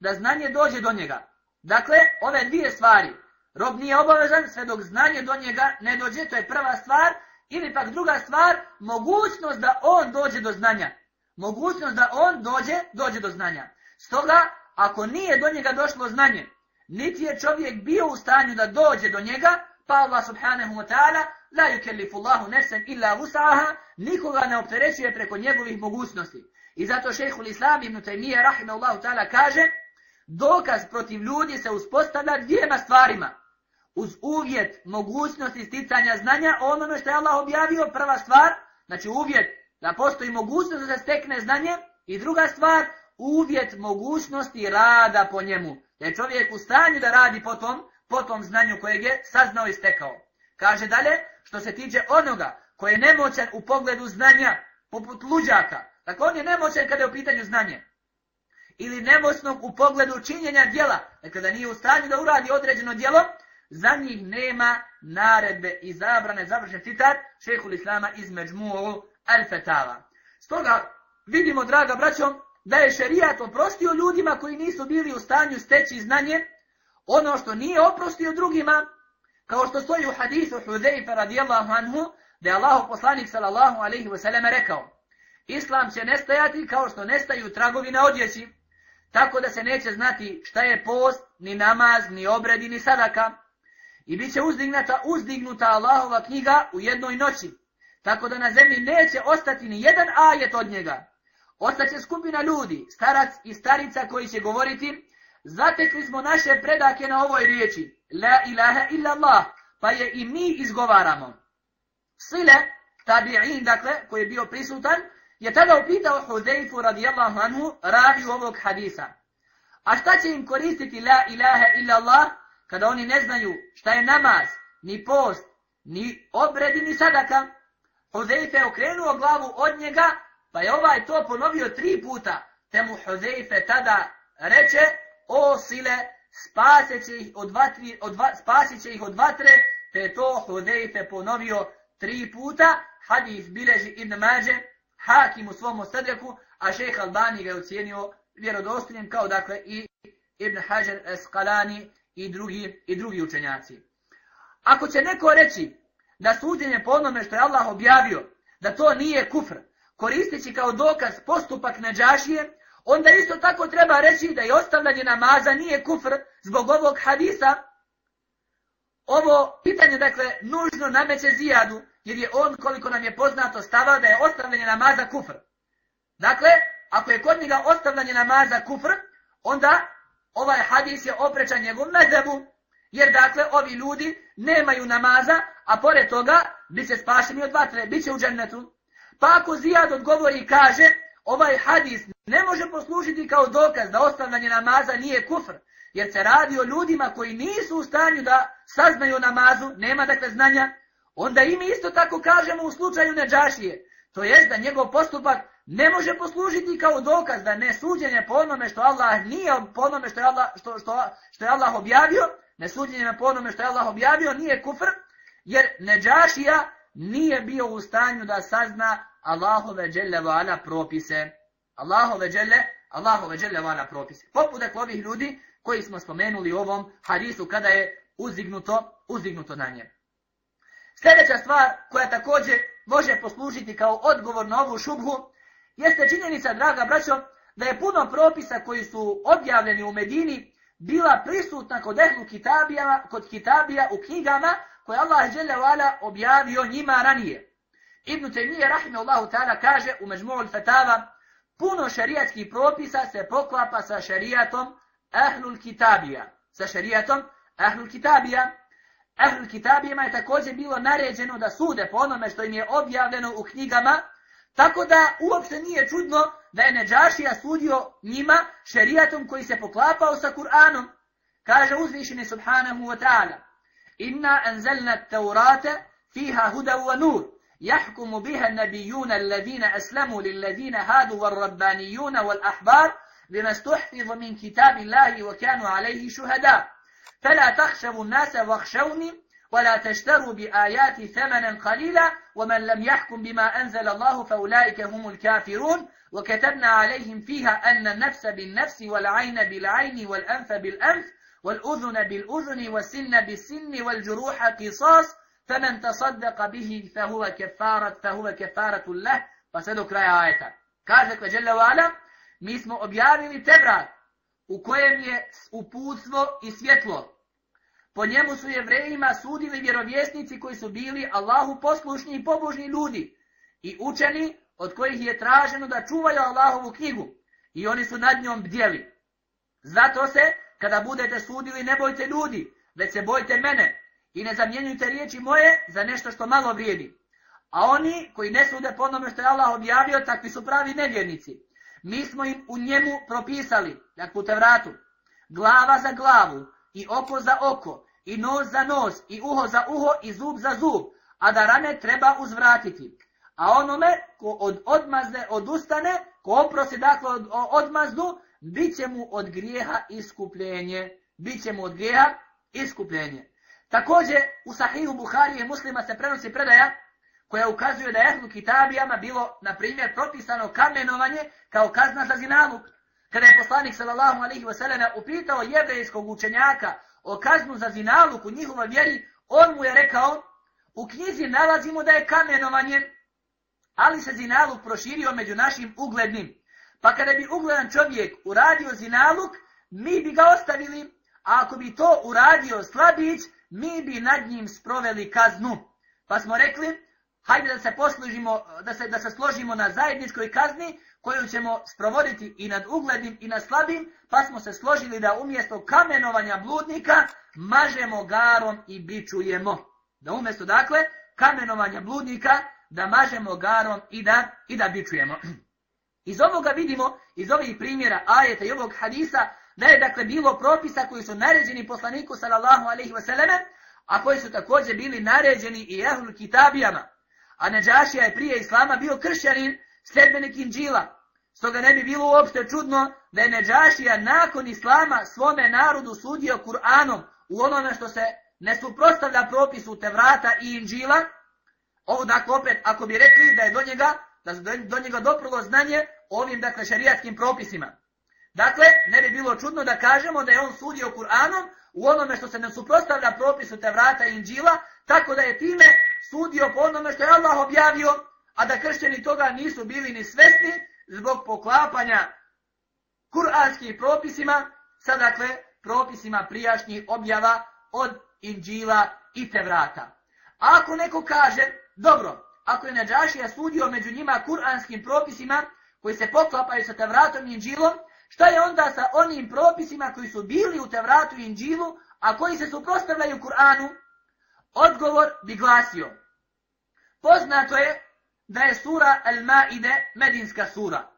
da znanje dođe do njega. Dakle, ove dvije stvari. Rob nije obavezan sve dok znanje do njega ne dođe, to je prva stvar, ili pak druga stvar, mogućnost da on dođe do znanja. Mogućnost da on dođe, dođe do znanja. Stoga, ako nije do njega došlo znanje, niti je čovjek bio u stanju da dođe do njega, pa Allah subhanahu wa ta'ala, la yukellifu Allahu nefsen illa usaha, nikoga ne opterećuje preko njegovih mogućnosti. I zato šehhul Islam ibn Taymiyyah rahimahullahu ta'ala kaže, dokaz protiv ljudi se uspostavlja dvijema stvarima. Uz uvjet mogućnosti sticanja znanja onome što je Allah objavio, prva stvar, znači uvjet da postoji mogućnost da se stekne znanje, i druga stvar, uvjet mogućnosti rada po njemu. Da je čovjek u stanju da radi po tom, po tom znanju kojeg je saznao i stekao. Kaže dalje, što se tiče onoga koji je nemoćan u pogledu znanja, poput luđaka, tako on je nemoćan kada je u pitanju znanje. Ili nemoćnog u pogledu činjenja djela, dakle da nije u stanju da uradi određeno djelo, za njih nema naredbe i zabrane, završen citat, šehhul Islama iz Međmu'u al-Fetava. Stoga vidimo, draga braćom, da je šerijat oprostio ljudima koji nisu bili u stanju steći znanje, ono što nije oprostio drugima, kao što stoji u hadisu Hudejfa radijallahu anhu, da je Allah poslanik sallallahu alaihi wasallam rekao, Islam će nestajati kao što nestaju tragovi na odjeći, tako da se neće znati šta je post, ni namaz, ni obredi, ni sadaka, i bit će uzdignuta, uzdignuta Allahova knjiga u jednoj noći, tako da na zemlji neće ostati ni jedan ajet od njega, Ostaće skupina ljudi, starac i starica koji će govoriti, zatekli smo naše predake na ovoj riječi, la ilaha illa Allah, pa je i mi izgovaramo. Sile, tabi'in, dakle, koji je bio prisutan, je tada upitao Hudejfu radijallahu anhu raviju ovog hadisa. A šta će im koristiti la ilaha illa Allah, kada oni ne znaju šta je namaz, ni post, ni obredi, ni sadaka? Huzeife je okrenuo glavu od njega, Pa je ovaj to ponovio tri puta, te mu Huzeife tada reče, o sile, spasit će ih od, vatri, od, va, spasit će ih od vatre, te je to Huzeife ponovio tri puta, hadis bileži Ibn Mađe, hakim u svom osadreku, a šejh Albani ga je ocijenio vjerodostojnim, kao dakle i Ibn Hajar Eskalani i drugi, i drugi učenjaci. Ako će neko reći da suđenje po onome što je Allah objavio, da to nije kufr, koristeći kao dokaz postupak neđašije, onda isto tako treba reći da je ostavljanje namaza nije kufr zbog ovog hadisa. Ovo pitanje, dakle, nužno nameće zijadu, jer je on, koliko nam je poznato, stava da je ostavljanje namaza kufr. Dakle, ako je kod njega ostavljanje namaza kufr, onda ovaj hadis je oprečan njegov mezebu, jer dakle, ovi ljudi nemaju namaza, a pored toga, bi se spašeni od vatre, bit će u džennetu. Pa ako Zijad odgovori i kaže, ovaj hadis ne može poslužiti kao dokaz da ostavljanje namaza nije kufr, jer se radi o ljudima koji nisu u stanju da saznaju namazu, nema dakle znanja, onda i mi isto tako kažemo u slučaju neđašije. To jest da njegov postupak ne može poslužiti kao dokaz da ne suđenje po onome što Allah nije po onome što je Allah, što, što, što je Allah objavio, ne suđenje po onome što je Allah objavio nije kufr, jer neđašija nije bio u stanju da sazna Allahove dželle vala propise. Allahove dželle, Allahove dželle vala propise. Poput dakle ovih ljudi koji smo spomenuli u ovom hadisu kada je uzignuto, uzignuto na nje. Sljedeća stvar koja također može poslužiti kao odgovor na ovu šubhu jeste činjenica, draga braćo, da je puno propisa koji su objavljeni u Medini bila prisutna kod ehlu kitabija, kod kitabija u knjigama koje Allah dželle vala objavio njima ranije. Ibn Taymiye rahimehullah ta'ala kaže u Majmu'ul Fatawa puno šerijatskih propisa se poklapa sa šerijatom Ahlul Kitabija. Sa šerijatom Ahlul Kitabija. Ahlul Kitabijama je također bilo naređeno da sude po onome što im je objavljeno u knjigama, tako da uopšte nije čudno da je Neđašija sudio njima šerijatom koji se poklapao sa Kur'anom. Kaže uzvišeni subhanahu wa ta'ala Inna anzalna taurata fiha huda wa nur. يحكم بها النبيون الذين أسلموا للذين هادوا والربانيون والأحبار بما استحفظ من كتاب الله وكانوا عليه شهداء فلا تخشوا الناس واخشوني ولا تشتروا بآياتي ثمنا قليلا ومن لم يحكم بما أنزل الله فأولئك هم الكافرون. وكتبنا عليهم فيها أن النفس بالنفس والعين بالعين والأنف بالأنف والأذن بالأذن والسن بالسن والجروح قصاص. فمن تصدق به فهو كفارة فهو كفارة له. فسدوا كرايا آيتا كازك جل وعلا mi smo objavili u kojem je uputstvo i svjetlo. Po njemu su jevrejima sudili vjerovjesnici koji su bili Allahu poslušni i pobožni ljudi i učeni od kojih je traženo da čuvaju Allahovu knjigu i oni su nad njom bdjeli. Zato se, kada budete sudili, ne bojte ljudi, već se bojte mene i ne zamjenjujte riječi moje za nešto što malo vrijedi. A oni koji ne sude po onome što je Allah objavio, takvi su pravi nevjernici. Mi smo im u njemu propisali, jak putevratu, glava za glavu i oko za oko i nos za nos i uho za uho i zub za zub, a da rane treba uzvratiti. A onome ko od odmazne odustane, ko oprosi dakle od odmazdu, bit će mu od grijeha iskupljenje. Bit će mu od grijeha iskupljenje. Također u Sahihu Buharije muslima se prenosi predaja koja ukazuje da je ehlu kitabijama bilo, na primjer, propisano kamenovanje kao kazna za zinaluk. Kada je poslanik sallallahu alaihi wasallam upitao jevrejskog učenjaka o kaznu za zinaluk u njihovoj vjeri, on mu je rekao, u knjizi nalazimo da je kamenovanje, ali se zinaluk proširio među našim uglednim. Pa kada bi ugledan čovjek uradio zinaluk, mi bi ga ostavili, a ako bi to uradio slabić, mi bi nad njim sproveli kaznu. Pa smo rekli, hajde da se poslužimo, da se, da se složimo na zajedničkoj kazni, koju ćemo sprovoditi i nad uglednim i nad slabim, pa smo se složili da umjesto kamenovanja bludnika, mažemo garom i bičujemo. Da umjesto, dakle, kamenovanja bludnika, da mažemo garom i da, i da bičujemo. Iz ovoga vidimo, iz ovih primjera ajeta i ovog hadisa, da je dakle bilo propisa koji su naređeni poslaniku sallallahu alaihi wasallam, a koji su također bili naređeni i ehlu kitabijama. A Neđašija je prije Islama bio kršćanin, sledbenik Inđila. Stoga ne bi bilo uopšte čudno da je Neđašija nakon Islama svome narodu sudio Kur'anom u onome što se ne suprostavlja propisu Tevrata i Inđila. Ovo dakle opet, ako bi rekli da je do njega, da je do njega doprlo znanje ovim dakle šarijatskim propisima. Dakle, ne bi bilo čudno da kažemo da je on sudio Kur'anom u onome što se ne suprostavlja propisu Tevrata i Inđila, tako da je time sudio po onome što je Allah objavio, a da kršćani toga nisu bili ni svesni zbog poklapanja kuranskih propisima sa dakle propisima prijašnjih objava od Inđila i Tevrata. A ako neko kaže, dobro, ako je Neđašija sudio među njima kuranskim propisima koji se poklapaju sa Tevratom i Inđilom, šta je onda sa onim propisima koji su bili u Tevratu i Inđilu, a koji se suprostavljaju Kur'anu? Odgovor bi glasio. Poznato je da je sura Al-Maide medinska sura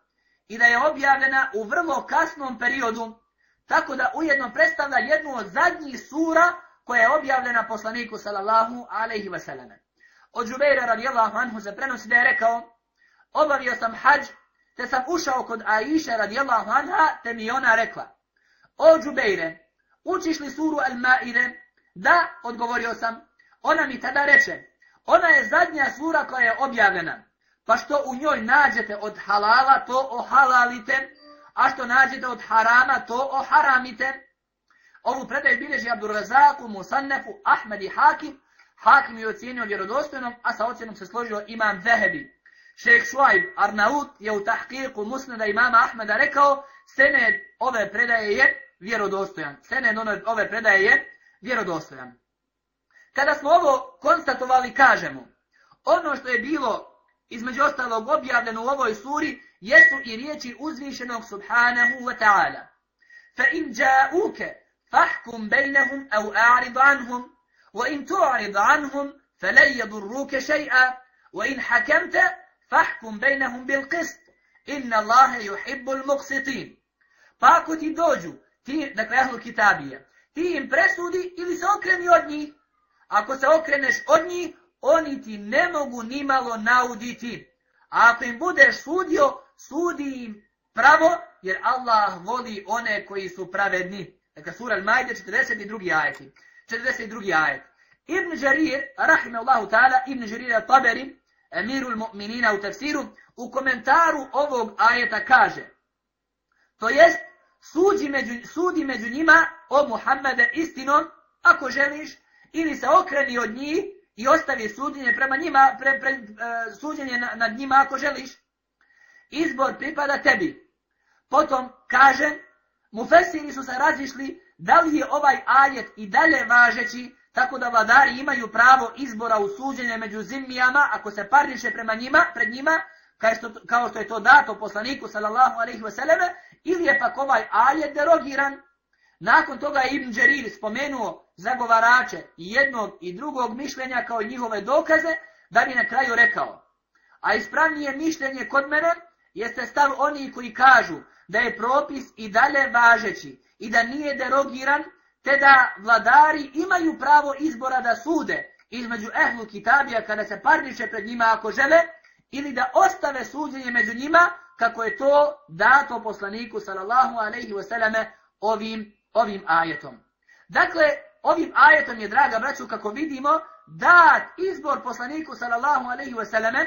i da je objavljena u vrlo kasnom periodu, tako da ujedno predstavlja jednu od zadnjih sura koja je objavljena poslaniku sallallahu alaihi wasallam. Od Žubeira radijallahu anhu se prenosi da je rekao, obavio sam hađ, te sam ušao kod Aisha radijallahu anha, te mi ona rekla, o Džubeire, učiš li suru Al-Maide? Da, odgovorio sam, Ona mi tada reče, ona je zadnja sura koja je objavljena, pa što u njoj nađete od halala, to ohalalite, a što nađete od harama, to oharamite. Ovu predaju bilježi Abdurrazaku, Musannefu, Ahmed i Hakim, Hakim je ocjenio vjerodostojnom, a sa ocjenom se složio imam Zehebi. Šejh Šuajb Arnaut je u tahkiku musnada imama Ahmeda rekao, sened ove predaje je vjerodostojan. Sened ove predaje je vjerodostojan. Kada smo ovo konstatovali, kažemo, ono što je bilo između ostalog objavljeno u ovoj suri, jesu i riječi uzvišenog subhanahu wa ta'ala. Fa in ja'uke, fahkum bejnehum, au a'rid anhum, wa in tu'rid anhum, še'a, wa in hakemte, fahkum bejnehum bil qist, inna Allahe yuhibbu l-muqsitin. Pa ako ti dođu, ti, dakle, ahlu kitabija, ti im presudi ili se okreni od njih, ako se okreneš od njih, oni ti ne mogu nimalo nauditi. A ako im budeš sudio, sudi im pravo, jer Allah voli one koji su pravedni. Dakle, sura Al-Majde, 42. ajeti. 42. ajet. Ibn Jarir, rahimahullahu ta'ala, Ibn Jarir al-Taberi, emirul mu'minina u tafsiru, u komentaru ovog ajeta kaže, to jest, sudi među, sudi među njima o Muhammede istinom, ako želiš, ili se okreni od njih i ostavi suđenje prema njima, pre, pre, e, suđenje nad njima ako želiš, izbor pripada tebi. Potom kaže, mufesiri su se razišli da li je ovaj ajet i dalje važeći, tako da vladari imaju pravo izbora u suđenje među zimijama, ako se parniše prema njima, pred njima, kao što, kao što je to dato poslaniku, sallallahu alejhi ve selleme, ili je pak ovaj ajet derogiran. Nakon toga je Ibn Đerir spomenuo zagovarače i jednog i drugog mišljenja kao i njihove dokaze, da bi na kraju rekao. A ispravnije mišljenje kod mene jeste stav oni koji kažu da je propis i dalje važeći i da nije derogiran, te da vladari imaju pravo izbora da sude između ehlu kitabija kada se parniče pred njima ako žele, ili da ostave suđenje među njima kako je to dato poslaniku sallallahu alaihi wasallame ovim, ovim ajetom. Dakle, ovim ajetom je, draga braću, kako vidimo, dat izbor poslaniku sallallahu alaihi wasallam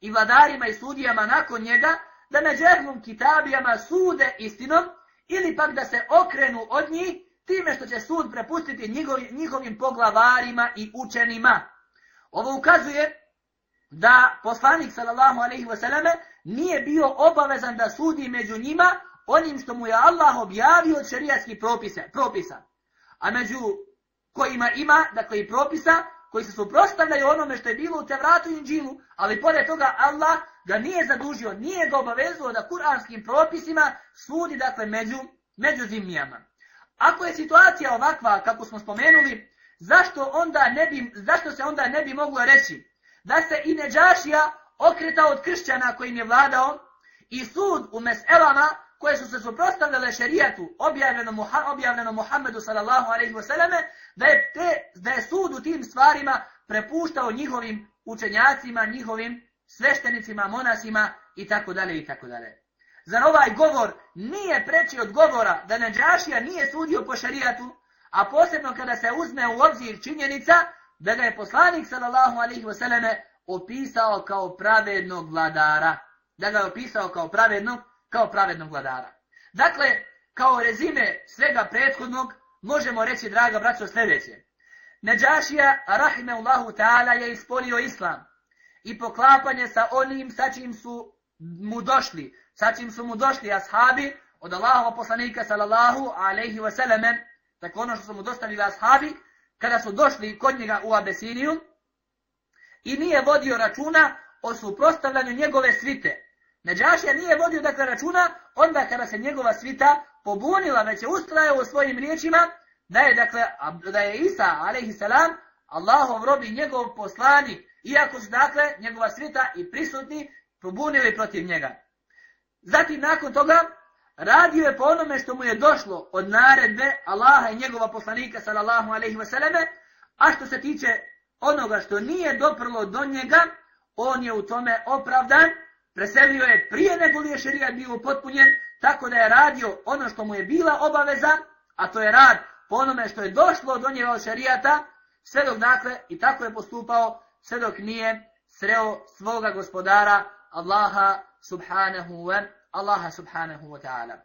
i vladarima i sudijama nakon njega da na ehlum kitabijama sude istinom ili pak da se okrenu od njih time što će sud prepustiti njihovi, njihovim poglavarima i učenima. Ovo ukazuje da poslanik sallallahu alejhi ve selleme nije bio obavezan da sudi među njima onim što mu je Allah objavio od šerijatskih propisa, propisa. A među kojima ima, dakle i propisa, koji se suprostavljaju onome što je bilo u Tevratu i Inđilu, ali pored toga Allah ga nije zadužio, nije ga obavezuo da kuranskim propisima sudi, dakle, među, među zimnijama. Ako je situacija ovakva, kako smo spomenuli, zašto, onda ne bi, zašto se onda ne bi moglo reći da se i Neđašija okreta od kršćana kojim je vladao i sud u meselama koje su se suprostavljale šerijatu objavljeno, objavljeno Muhammedu sallallahu alaihi wa sallame, da je, te, da je sud u tim stvarima prepuštao njihovim učenjacima, njihovim sveštenicima, monasima i tako dalje i tako dalje. Zar ovaj govor nije preći od govora da Neđašija nije sudio po šarijatu, a posebno kada se uzme u obzir činjenica da ga je poslanik sallallahu alaihi wa sallame opisao kao pravednog vladara. Da ga je opisao kao pravednog, kao pravednog vladara. Dakle, kao rezime svega prethodnog, možemo reći, draga braćo, sljedeće. Neđašija, rahimeullahu ta'ala, je ispolio islam i poklapanje sa onim sa čim su mu došli, sa čim su mu došli ashabi od Allahova poslanika sallallahu alaihi wa tako ono što su mu dostavili ashabi, kada su došli kod njega u Abesiniju, i nije vodio računa o suprostavljanju njegove svite. Neđašija nije vodio dakle računa, onda kada se njegova svita pobunila, već je ustrajao u svojim riječima, da je dakle, da je Isa, alaihissalam, Allahov robi njegov poslanik, iako su dakle njegova svita i prisutni pobunili protiv njega. Zatim nakon toga radio je po onome što mu je došlo od naredbe Allaha i njegova poslanika sallallahu alaihi wasallam, a što se tiče onoga što nije doprlo do njega, on je u tome opravdan, preselio je prije nego li je šerijat bio upotpunjen, tako da je radio ono što mu je bila obaveza, a to je rad po onome što je došlo do njega od šerijata, sve dok dakle i tako je postupao, sve dok nije sreo svoga gospodara Allaha subhanahu wa Allaha subhanahu wa ta'ala.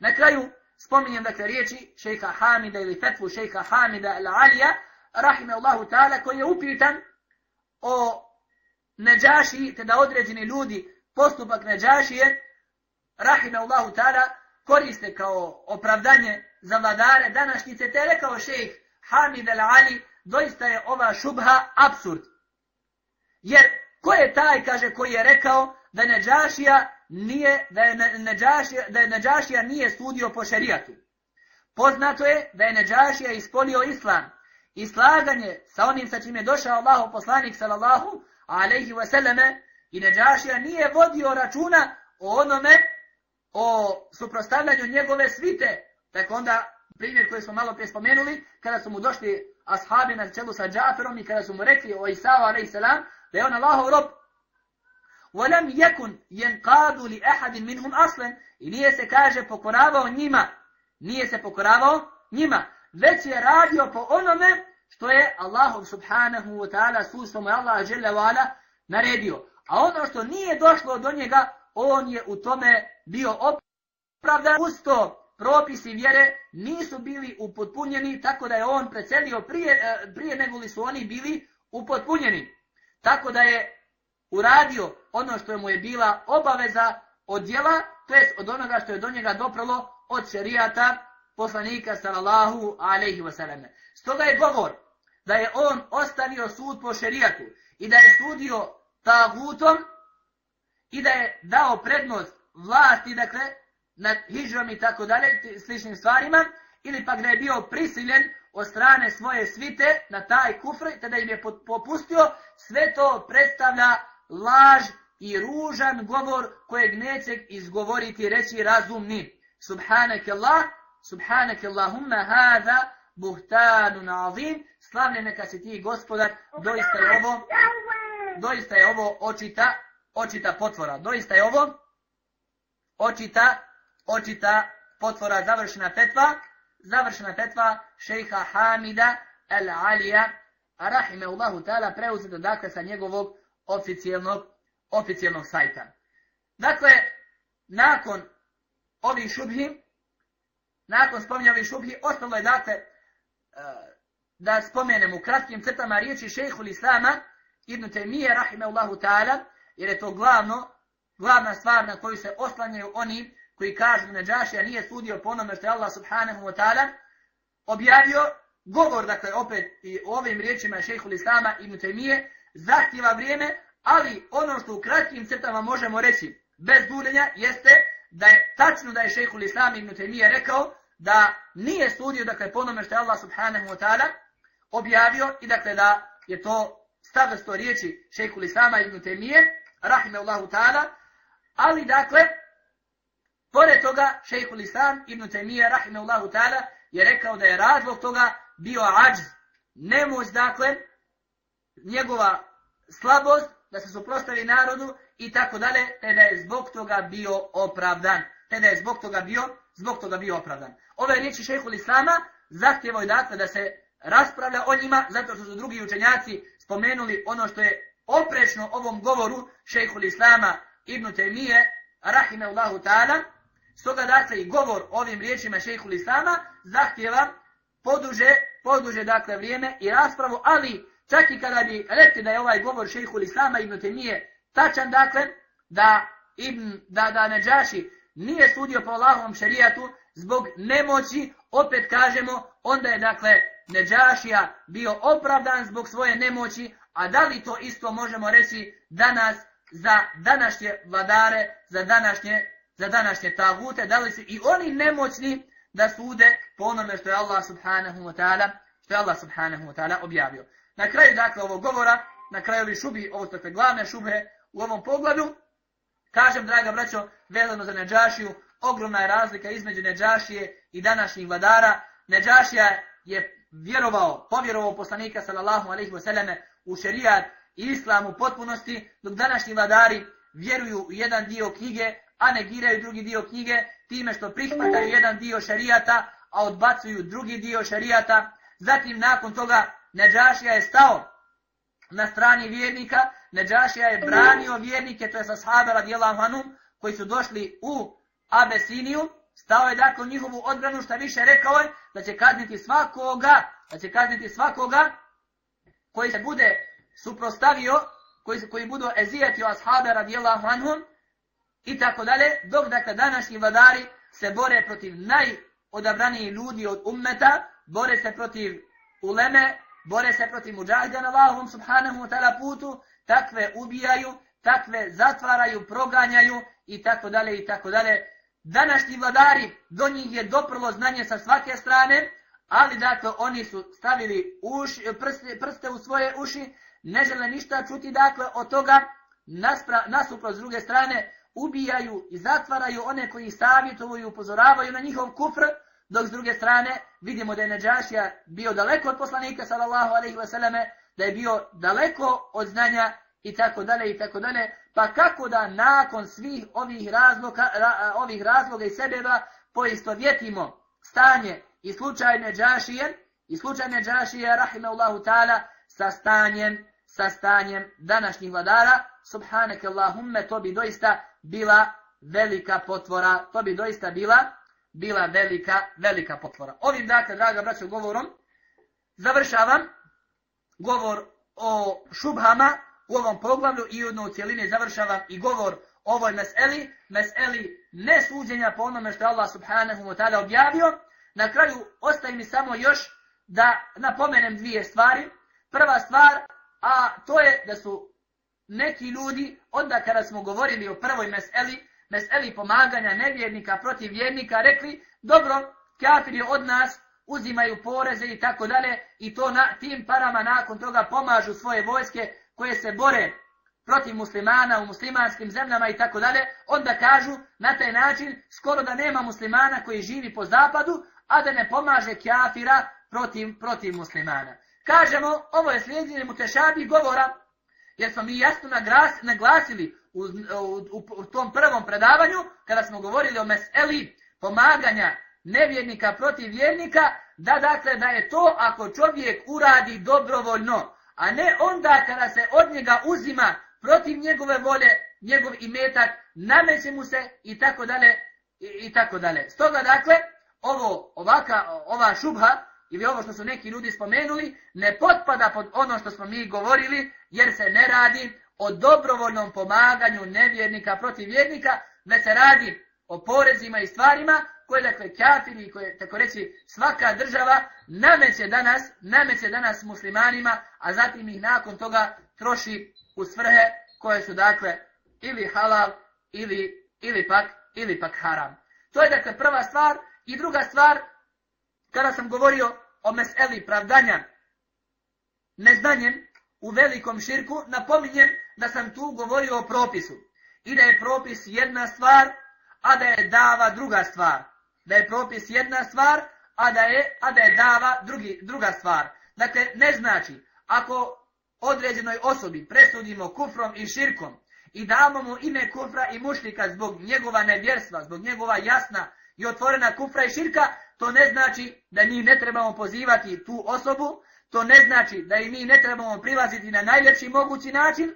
Na kraju spominjem dakle riječi šejha Hamida ili fetvu šejha Hamida al-Alija, Allahu ta'ala, koji je upitan o neđaši, te da određeni ljudi postupak neđašije, Allahu ta'ala, koriste kao opravdanje za vladare današnjice, te rekao šejh Hamid al-Ali, doista je ova šubha absurd. Jer ko je taj, kaže, koji je rekao da neđašija nije, da je neđašija, da je neđašija nije sudio po šerijatu. Poznato je da je neđašija ispolio islam i slaganje sa onim sa čim je došao Allahu poslanik sallallahu alaihi wasallame i neđašija nije vodio računa o onome o suprostavljanju njegove svite, tako onda primjer koji smo malo prije spomenuli, kada su mu došli ashabi na čelu sa Džaferom i kada su mu rekli o Isao a.s. da je on Allahov rob. وَلَمْ يَكُنْ يَنْقَادُ لِأَحَدٍ مِنْهُمْ أَصْلًا I nije se, kaže, pokoravao njima. Nije se pokoravao njima. Već je radio po onome što je Allahom subhanahu wa ta'ala suštom je Allah žele vala naredio. A ono što nije došlo do njega, on je u tome bio opravdan. Usto propisi vjere nisu bili upotpunjeni, tako da je on preselio prije, e, prije nego li su oni bili upotpunjeni. Tako da je uradio ono što mu je bila obaveza od djela, to jest od onoga što je do njega dopralo od šerijata poslanika sallallahu alaihi wasallam. Stoga je govor da je on ostavio sud po šerijatu i da je sudio tagutom i da je dao prednost vlasti, dakle, nad hijžom i tako dalje, sličnim stvarima, ili pak da je bio prisiljen od strane svoje svite na taj kufr, te da im je popustio, sve to predstavlja laž i ružan govor kojeg neće izgovoriti reći razumni. Subhanak Allah, subhanak Allahumma hada buhtanun azim, slavne neka si ti gospodar, doista je ovo, doista je ovo očita, očita potvora, doista je ovo očita očita potvora završena fetva, završena fetva šejha Hamida al-Alija, rahime Allahu ta'ala, preuzeta dakle sa njegovog oficijelnog, oficijelnog sajta. Dakle, nakon ovih šubhi, nakon spominja ovih šubhi, ostalo je dakle, da spomenem u kratkim crtama riječi šejhu Islama, Ibn Taymiye, rahime Allahu ta'ala, jer je to glavno, glavna stvar na koju se oslanjaju oni koji kažu da Neđašija nije sudio po onome što je Allah subhanahu wa ta'ala objavio. Govor, dakle, opet i ovim riječima šejhul Islama Ibn Mutemije, zahtjeva vrijeme, ali ono što u kratkim crtama možemo reći bez duljenja jeste da je tačno da je šejhul Islam ibn Taymiye rekao da nije sudio dakle po onome što je Allah subhanahu wa ta'ala objavio i dakle da je to stavljasto riječi šejhul Lisama ibn Temije, rahime Allahu ta'ala ali dakle Pored toga, šejhul Islam ibn Temije, rahime Allahu ta'ala je rekao da je razlog toga bio ađz, nemoć dakle, njegova slabost da se suprostavi narodu i tako dalje, te da je zbog toga bio opravdan. Te da je zbog toga bio, zbog toga bio opravdan. Ove riječi šejhul Islama zahtjevaju dakle da se raspravlja o njima, zato što su drugi učenjaci spomenuli ono što je oprečno ovom govoru šejhul Islama ibn rahime rahimehullahu ta'ala, Stoga dakle i govor ovim riječima šejhul Islama zahtjeva poduže, poduže dakle vrijeme i raspravu, ali čak i kada bi rekli da je ovaj govor šejhul Islama ibn Temije tačan dakle, da ibn, da, da Neđaši nije sudio po Allahovom šerijatu zbog nemoći, opet kažemo, onda je dakle Neđašija bio opravdan zbog svoje nemoći, a da li to isto možemo reći danas za današnje vladare, za današnje za današnje tagute, da li su i oni nemoćni da sude po onome što je Allah subhanahu wa ta'ala što je Allah subhanahu wa ta'ala objavio. Na kraju dakle ovog govora, na kraju li šubi, ovo su dakle glavne šube u ovom pogledu, kažem, draga braćo, vezano za Neđašiju, ogromna je razlika između Neđašije i današnjih vladara. Neđašija je vjerovao, povjerovao poslanika sallallahu alaihi wa sallame u šerijat i islam u potpunosti, dok današnji vladari vjeruju u jedan dio knjige, a negiraju drugi dio knjige time što prihvataju jedan dio šerijata, a odbacuju drugi dio šerijata. Zatim nakon toga Neđašija je stao na strani vjernika, Neđašija je branio vjernike, to je sa sahabe radijelahu anhum, koji su došli u Abesiniju, stao je dakle njihovu odbranu, šta više rekao je da će kazniti svakoga, da će kazniti svakoga koji se bude suprostavio, koji, koji budu ezijeti o ashabe radijelahu anhum, i tako dalje, dok dakle današnji vladari se bore protiv najodabranijih ljudi od ummeta, bore se protiv uleme, bore se protiv muđahida na Allahom subhanahu wa ta'ala putu, takve ubijaju, takve zatvaraju, proganjaju i tako dalje i tako dalje. Današnji vladari, do njih je doprlo znanje sa svake strane, ali dakle oni su stavili uši, prste, prste u svoje uši, ne žele ništa čuti dakle od toga, naspra, nasupro s druge strane, ubijaju i zatvaraju one koji savjetuju i upozoravaju na njihov kufr, dok s druge strane vidimo da je Neđašija bio daleko od poslanika sallallahu alaihi wasallame, da je bio daleko od znanja i tako dalje i tako dalje, pa kako da nakon svih ovih razloga, ra, ovih razloga i sebeba poistovjetimo stanje i slučaj Neđašije i slučaj Neđašije rahimahullahu ta'ala sa stanjem sa stanjem današnjih vladara? Subhaneke Allahumme to bi doista bila velika potvora to bi doista bila bila velika velika potvora. Ovim dakle draga braćo govorom završavam govor o šubhama u ovom poglavlju i jedno u cijelini završavam i govor o ovoj meseli, meseli nesuđenja po onome što Allah subhanahu wa ta'ala objavio. Na kraju ostaje mi samo još da napomenem dvije stvari. Prva stvar, a to je da su neki ljudi, onda kada smo govorili o prvoj meseli, meseli pomaganja nevjernika protiv vjernika, rekli, dobro, kafiri od nas uzimaju poreze i tako dalje i to na tim parama nakon toga pomažu svoje vojske koje se bore protiv muslimana u muslimanskim zemljama i tako dalje, onda kažu na taj način skoro da nema muslimana koji živi po zapadu, a da ne pomaže kafira protiv, protiv muslimana. Kažemo, ovo je slijedjenje mutešabi govora, jer smo mi jasno nagras, naglasili u, u, u, u tom prvom predavanju, kada smo govorili o meseli pomaganja nevjernika protiv vjernika, da dakle da je to ako čovjek uradi dobrovoljno, a ne onda kada se od njega uzima protiv njegove volje, njegov imetak, nameće mu se i tako dalje i, i tako dalje. Stoga dakle, ovo, ovaka, ova šubha, ili ovo što su neki ljudi spomenuli, ne potpada pod ono što smo mi govorili, jer se ne radi o dobrovoljnom pomaganju nevjernika protiv vjernika, već se radi o porezima i stvarima koje dakle kafiri koje tako reći svaka država nameće danas nameće danas muslimanima a zatim ih nakon toga troši u svrhe koje su dakle ili halal ili ili pak ili pak haram. To je dakle prva stvar. I druga stvar kada sam govorio o meseli pravdanja neznanjem u velikom širku napominjem da sam tu govorio o propisu. I da je propis jedna stvar a da je dava druga stvar. Da je propis jedna stvar, a da je, a da je dava drugi, druga stvar. Dakle, ne znači, ako određenoj osobi presudimo kufrom i širkom i damo mu ime kufra i mušlika zbog njegova nevjerstva, zbog njegova jasna i otvorena kufra i širka, to ne znači da mi ne trebamo pozivati tu osobu, to ne znači da i mi ne trebamo prilaziti na najljepši mogući način,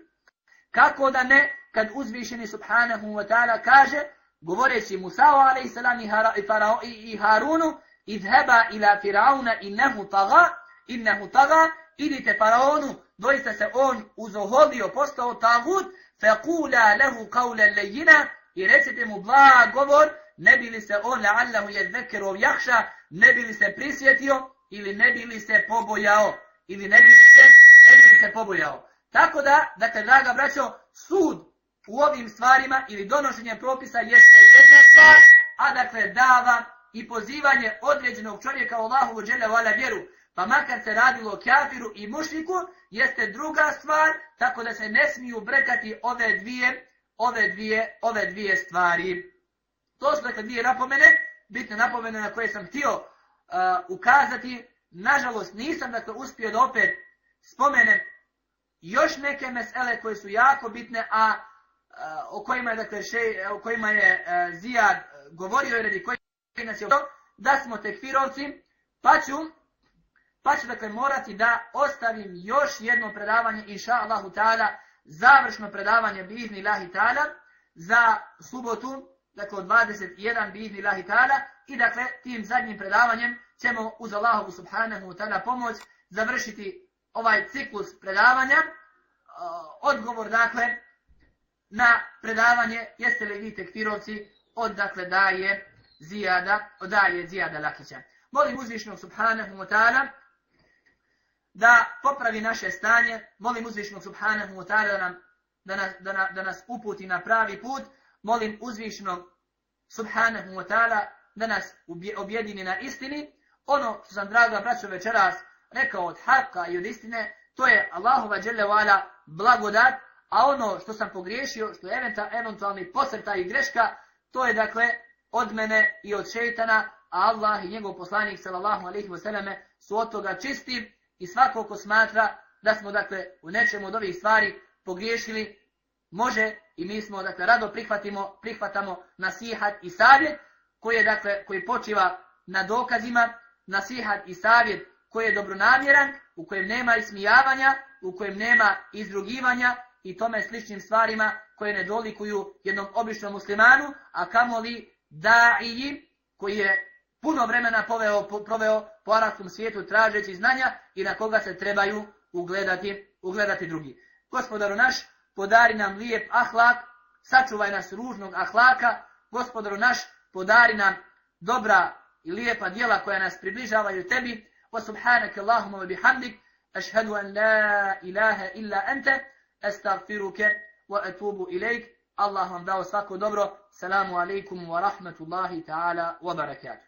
kako da ne, kad uzvišeni subhanahu wa ta'ala kaže, govoreći Musao a.s. i Harunu, idheba ila Firauna innehu taga, innehu taga, idite Faraonu, doista se on uzoholio, postao tagut, fekula lehu kaule lejina, i recite mu blag govor, ne bi li se on la'allahu jedzekerov jahša, ne bi li se prisjetio, ili ne bi li se pobojao, ili ne bi li se, ne bi li se pobojao. Tako da, dakle, draga braćo, sud u ovim stvarima ili donošenje propisa jeste jedna stvar, a dakle dava i pozivanje određenog čovjeka u Allahu vala vjeru, pa makar se radilo o kafiru i mušriku, jeste druga stvar, tako da se ne smiju brekati ove dvije, ove dvije, ove dvije stvari. To su dakle dvije napomene, bitne napomene na koje sam htio uh, ukazati. Nažalost, nisam dakle uspio da opet spomenem još neke mesele koje su jako bitne, a Eh, o kojima je dakle še, eh, o kojima je uh, Zijad govorio i radi koji nas je da smo tekfirovci, pa ću pa ću dakle morati da ostavim još jedno predavanje inša Allahu ta'ala, završno predavanje bizni lahi ta'ala za subotu, dakle od 21 bizni lahi ta'ala i dakle tim zadnjim predavanjem ćemo uz Allahu subhanahu ta'ala pomoć završiti ovaj ciklus predavanja. Odgovor dakle na predavanje jeste li vi tekfirovci odakle daje Zijada, odaje Zijada Lakića. Molim uzvišnog subhanahu wa ta'ala da popravi naše stanje, molim uzvišnog subhanahu wa ta'ala da, nam, da, nas, da, na, da nas uputi na pravi put, molim uzvišnog subhanahu wa ta'ala da nas objedini na istini. Ono što sam, draga braćo, večeras rekao od haka i od istine, to je Allahova dželle blagodat a ono što sam pogriješio, što je eventualni posrta i greška, to je dakle od mene i od šeitana, a Allah i njegov poslanik sallallahu alejhi ve selleme su od toga čisti i svako ko smatra da smo dakle u nečemu od ovih stvari pogriješili može i mi smo dakle rado prihvatimo prihvatamo nasihat i savjet koji je dakle koji počiva na dokazima nasihat i savjet koji je dobronamjeran u kojem nema ismijavanja u kojem nema izrugivanja, i tome sličnim stvarima koje ne dolikuju jednom običnom muslimanu a kamoli daiji koji je puno vremena poveo, po, proveo po arabskom svijetu tražeći znanja i na koga se trebaju ugledati, ugledati drugi. Gospodaru naš, podari nam lijep ahlak, sačuvaj nas ružnog ahlaka, gospodaru naš, podari nam dobra i lijepa dijela koja nas približavaju tebi, wa subhanaka Allahumma wa bihamdik, ashhadu an la ilaha illa ente, estagfiruke wa etubu ilaik, Allah vam dao svako dobro, salamu alaikum wa rahmatullahi ta'ala wa barakatuh.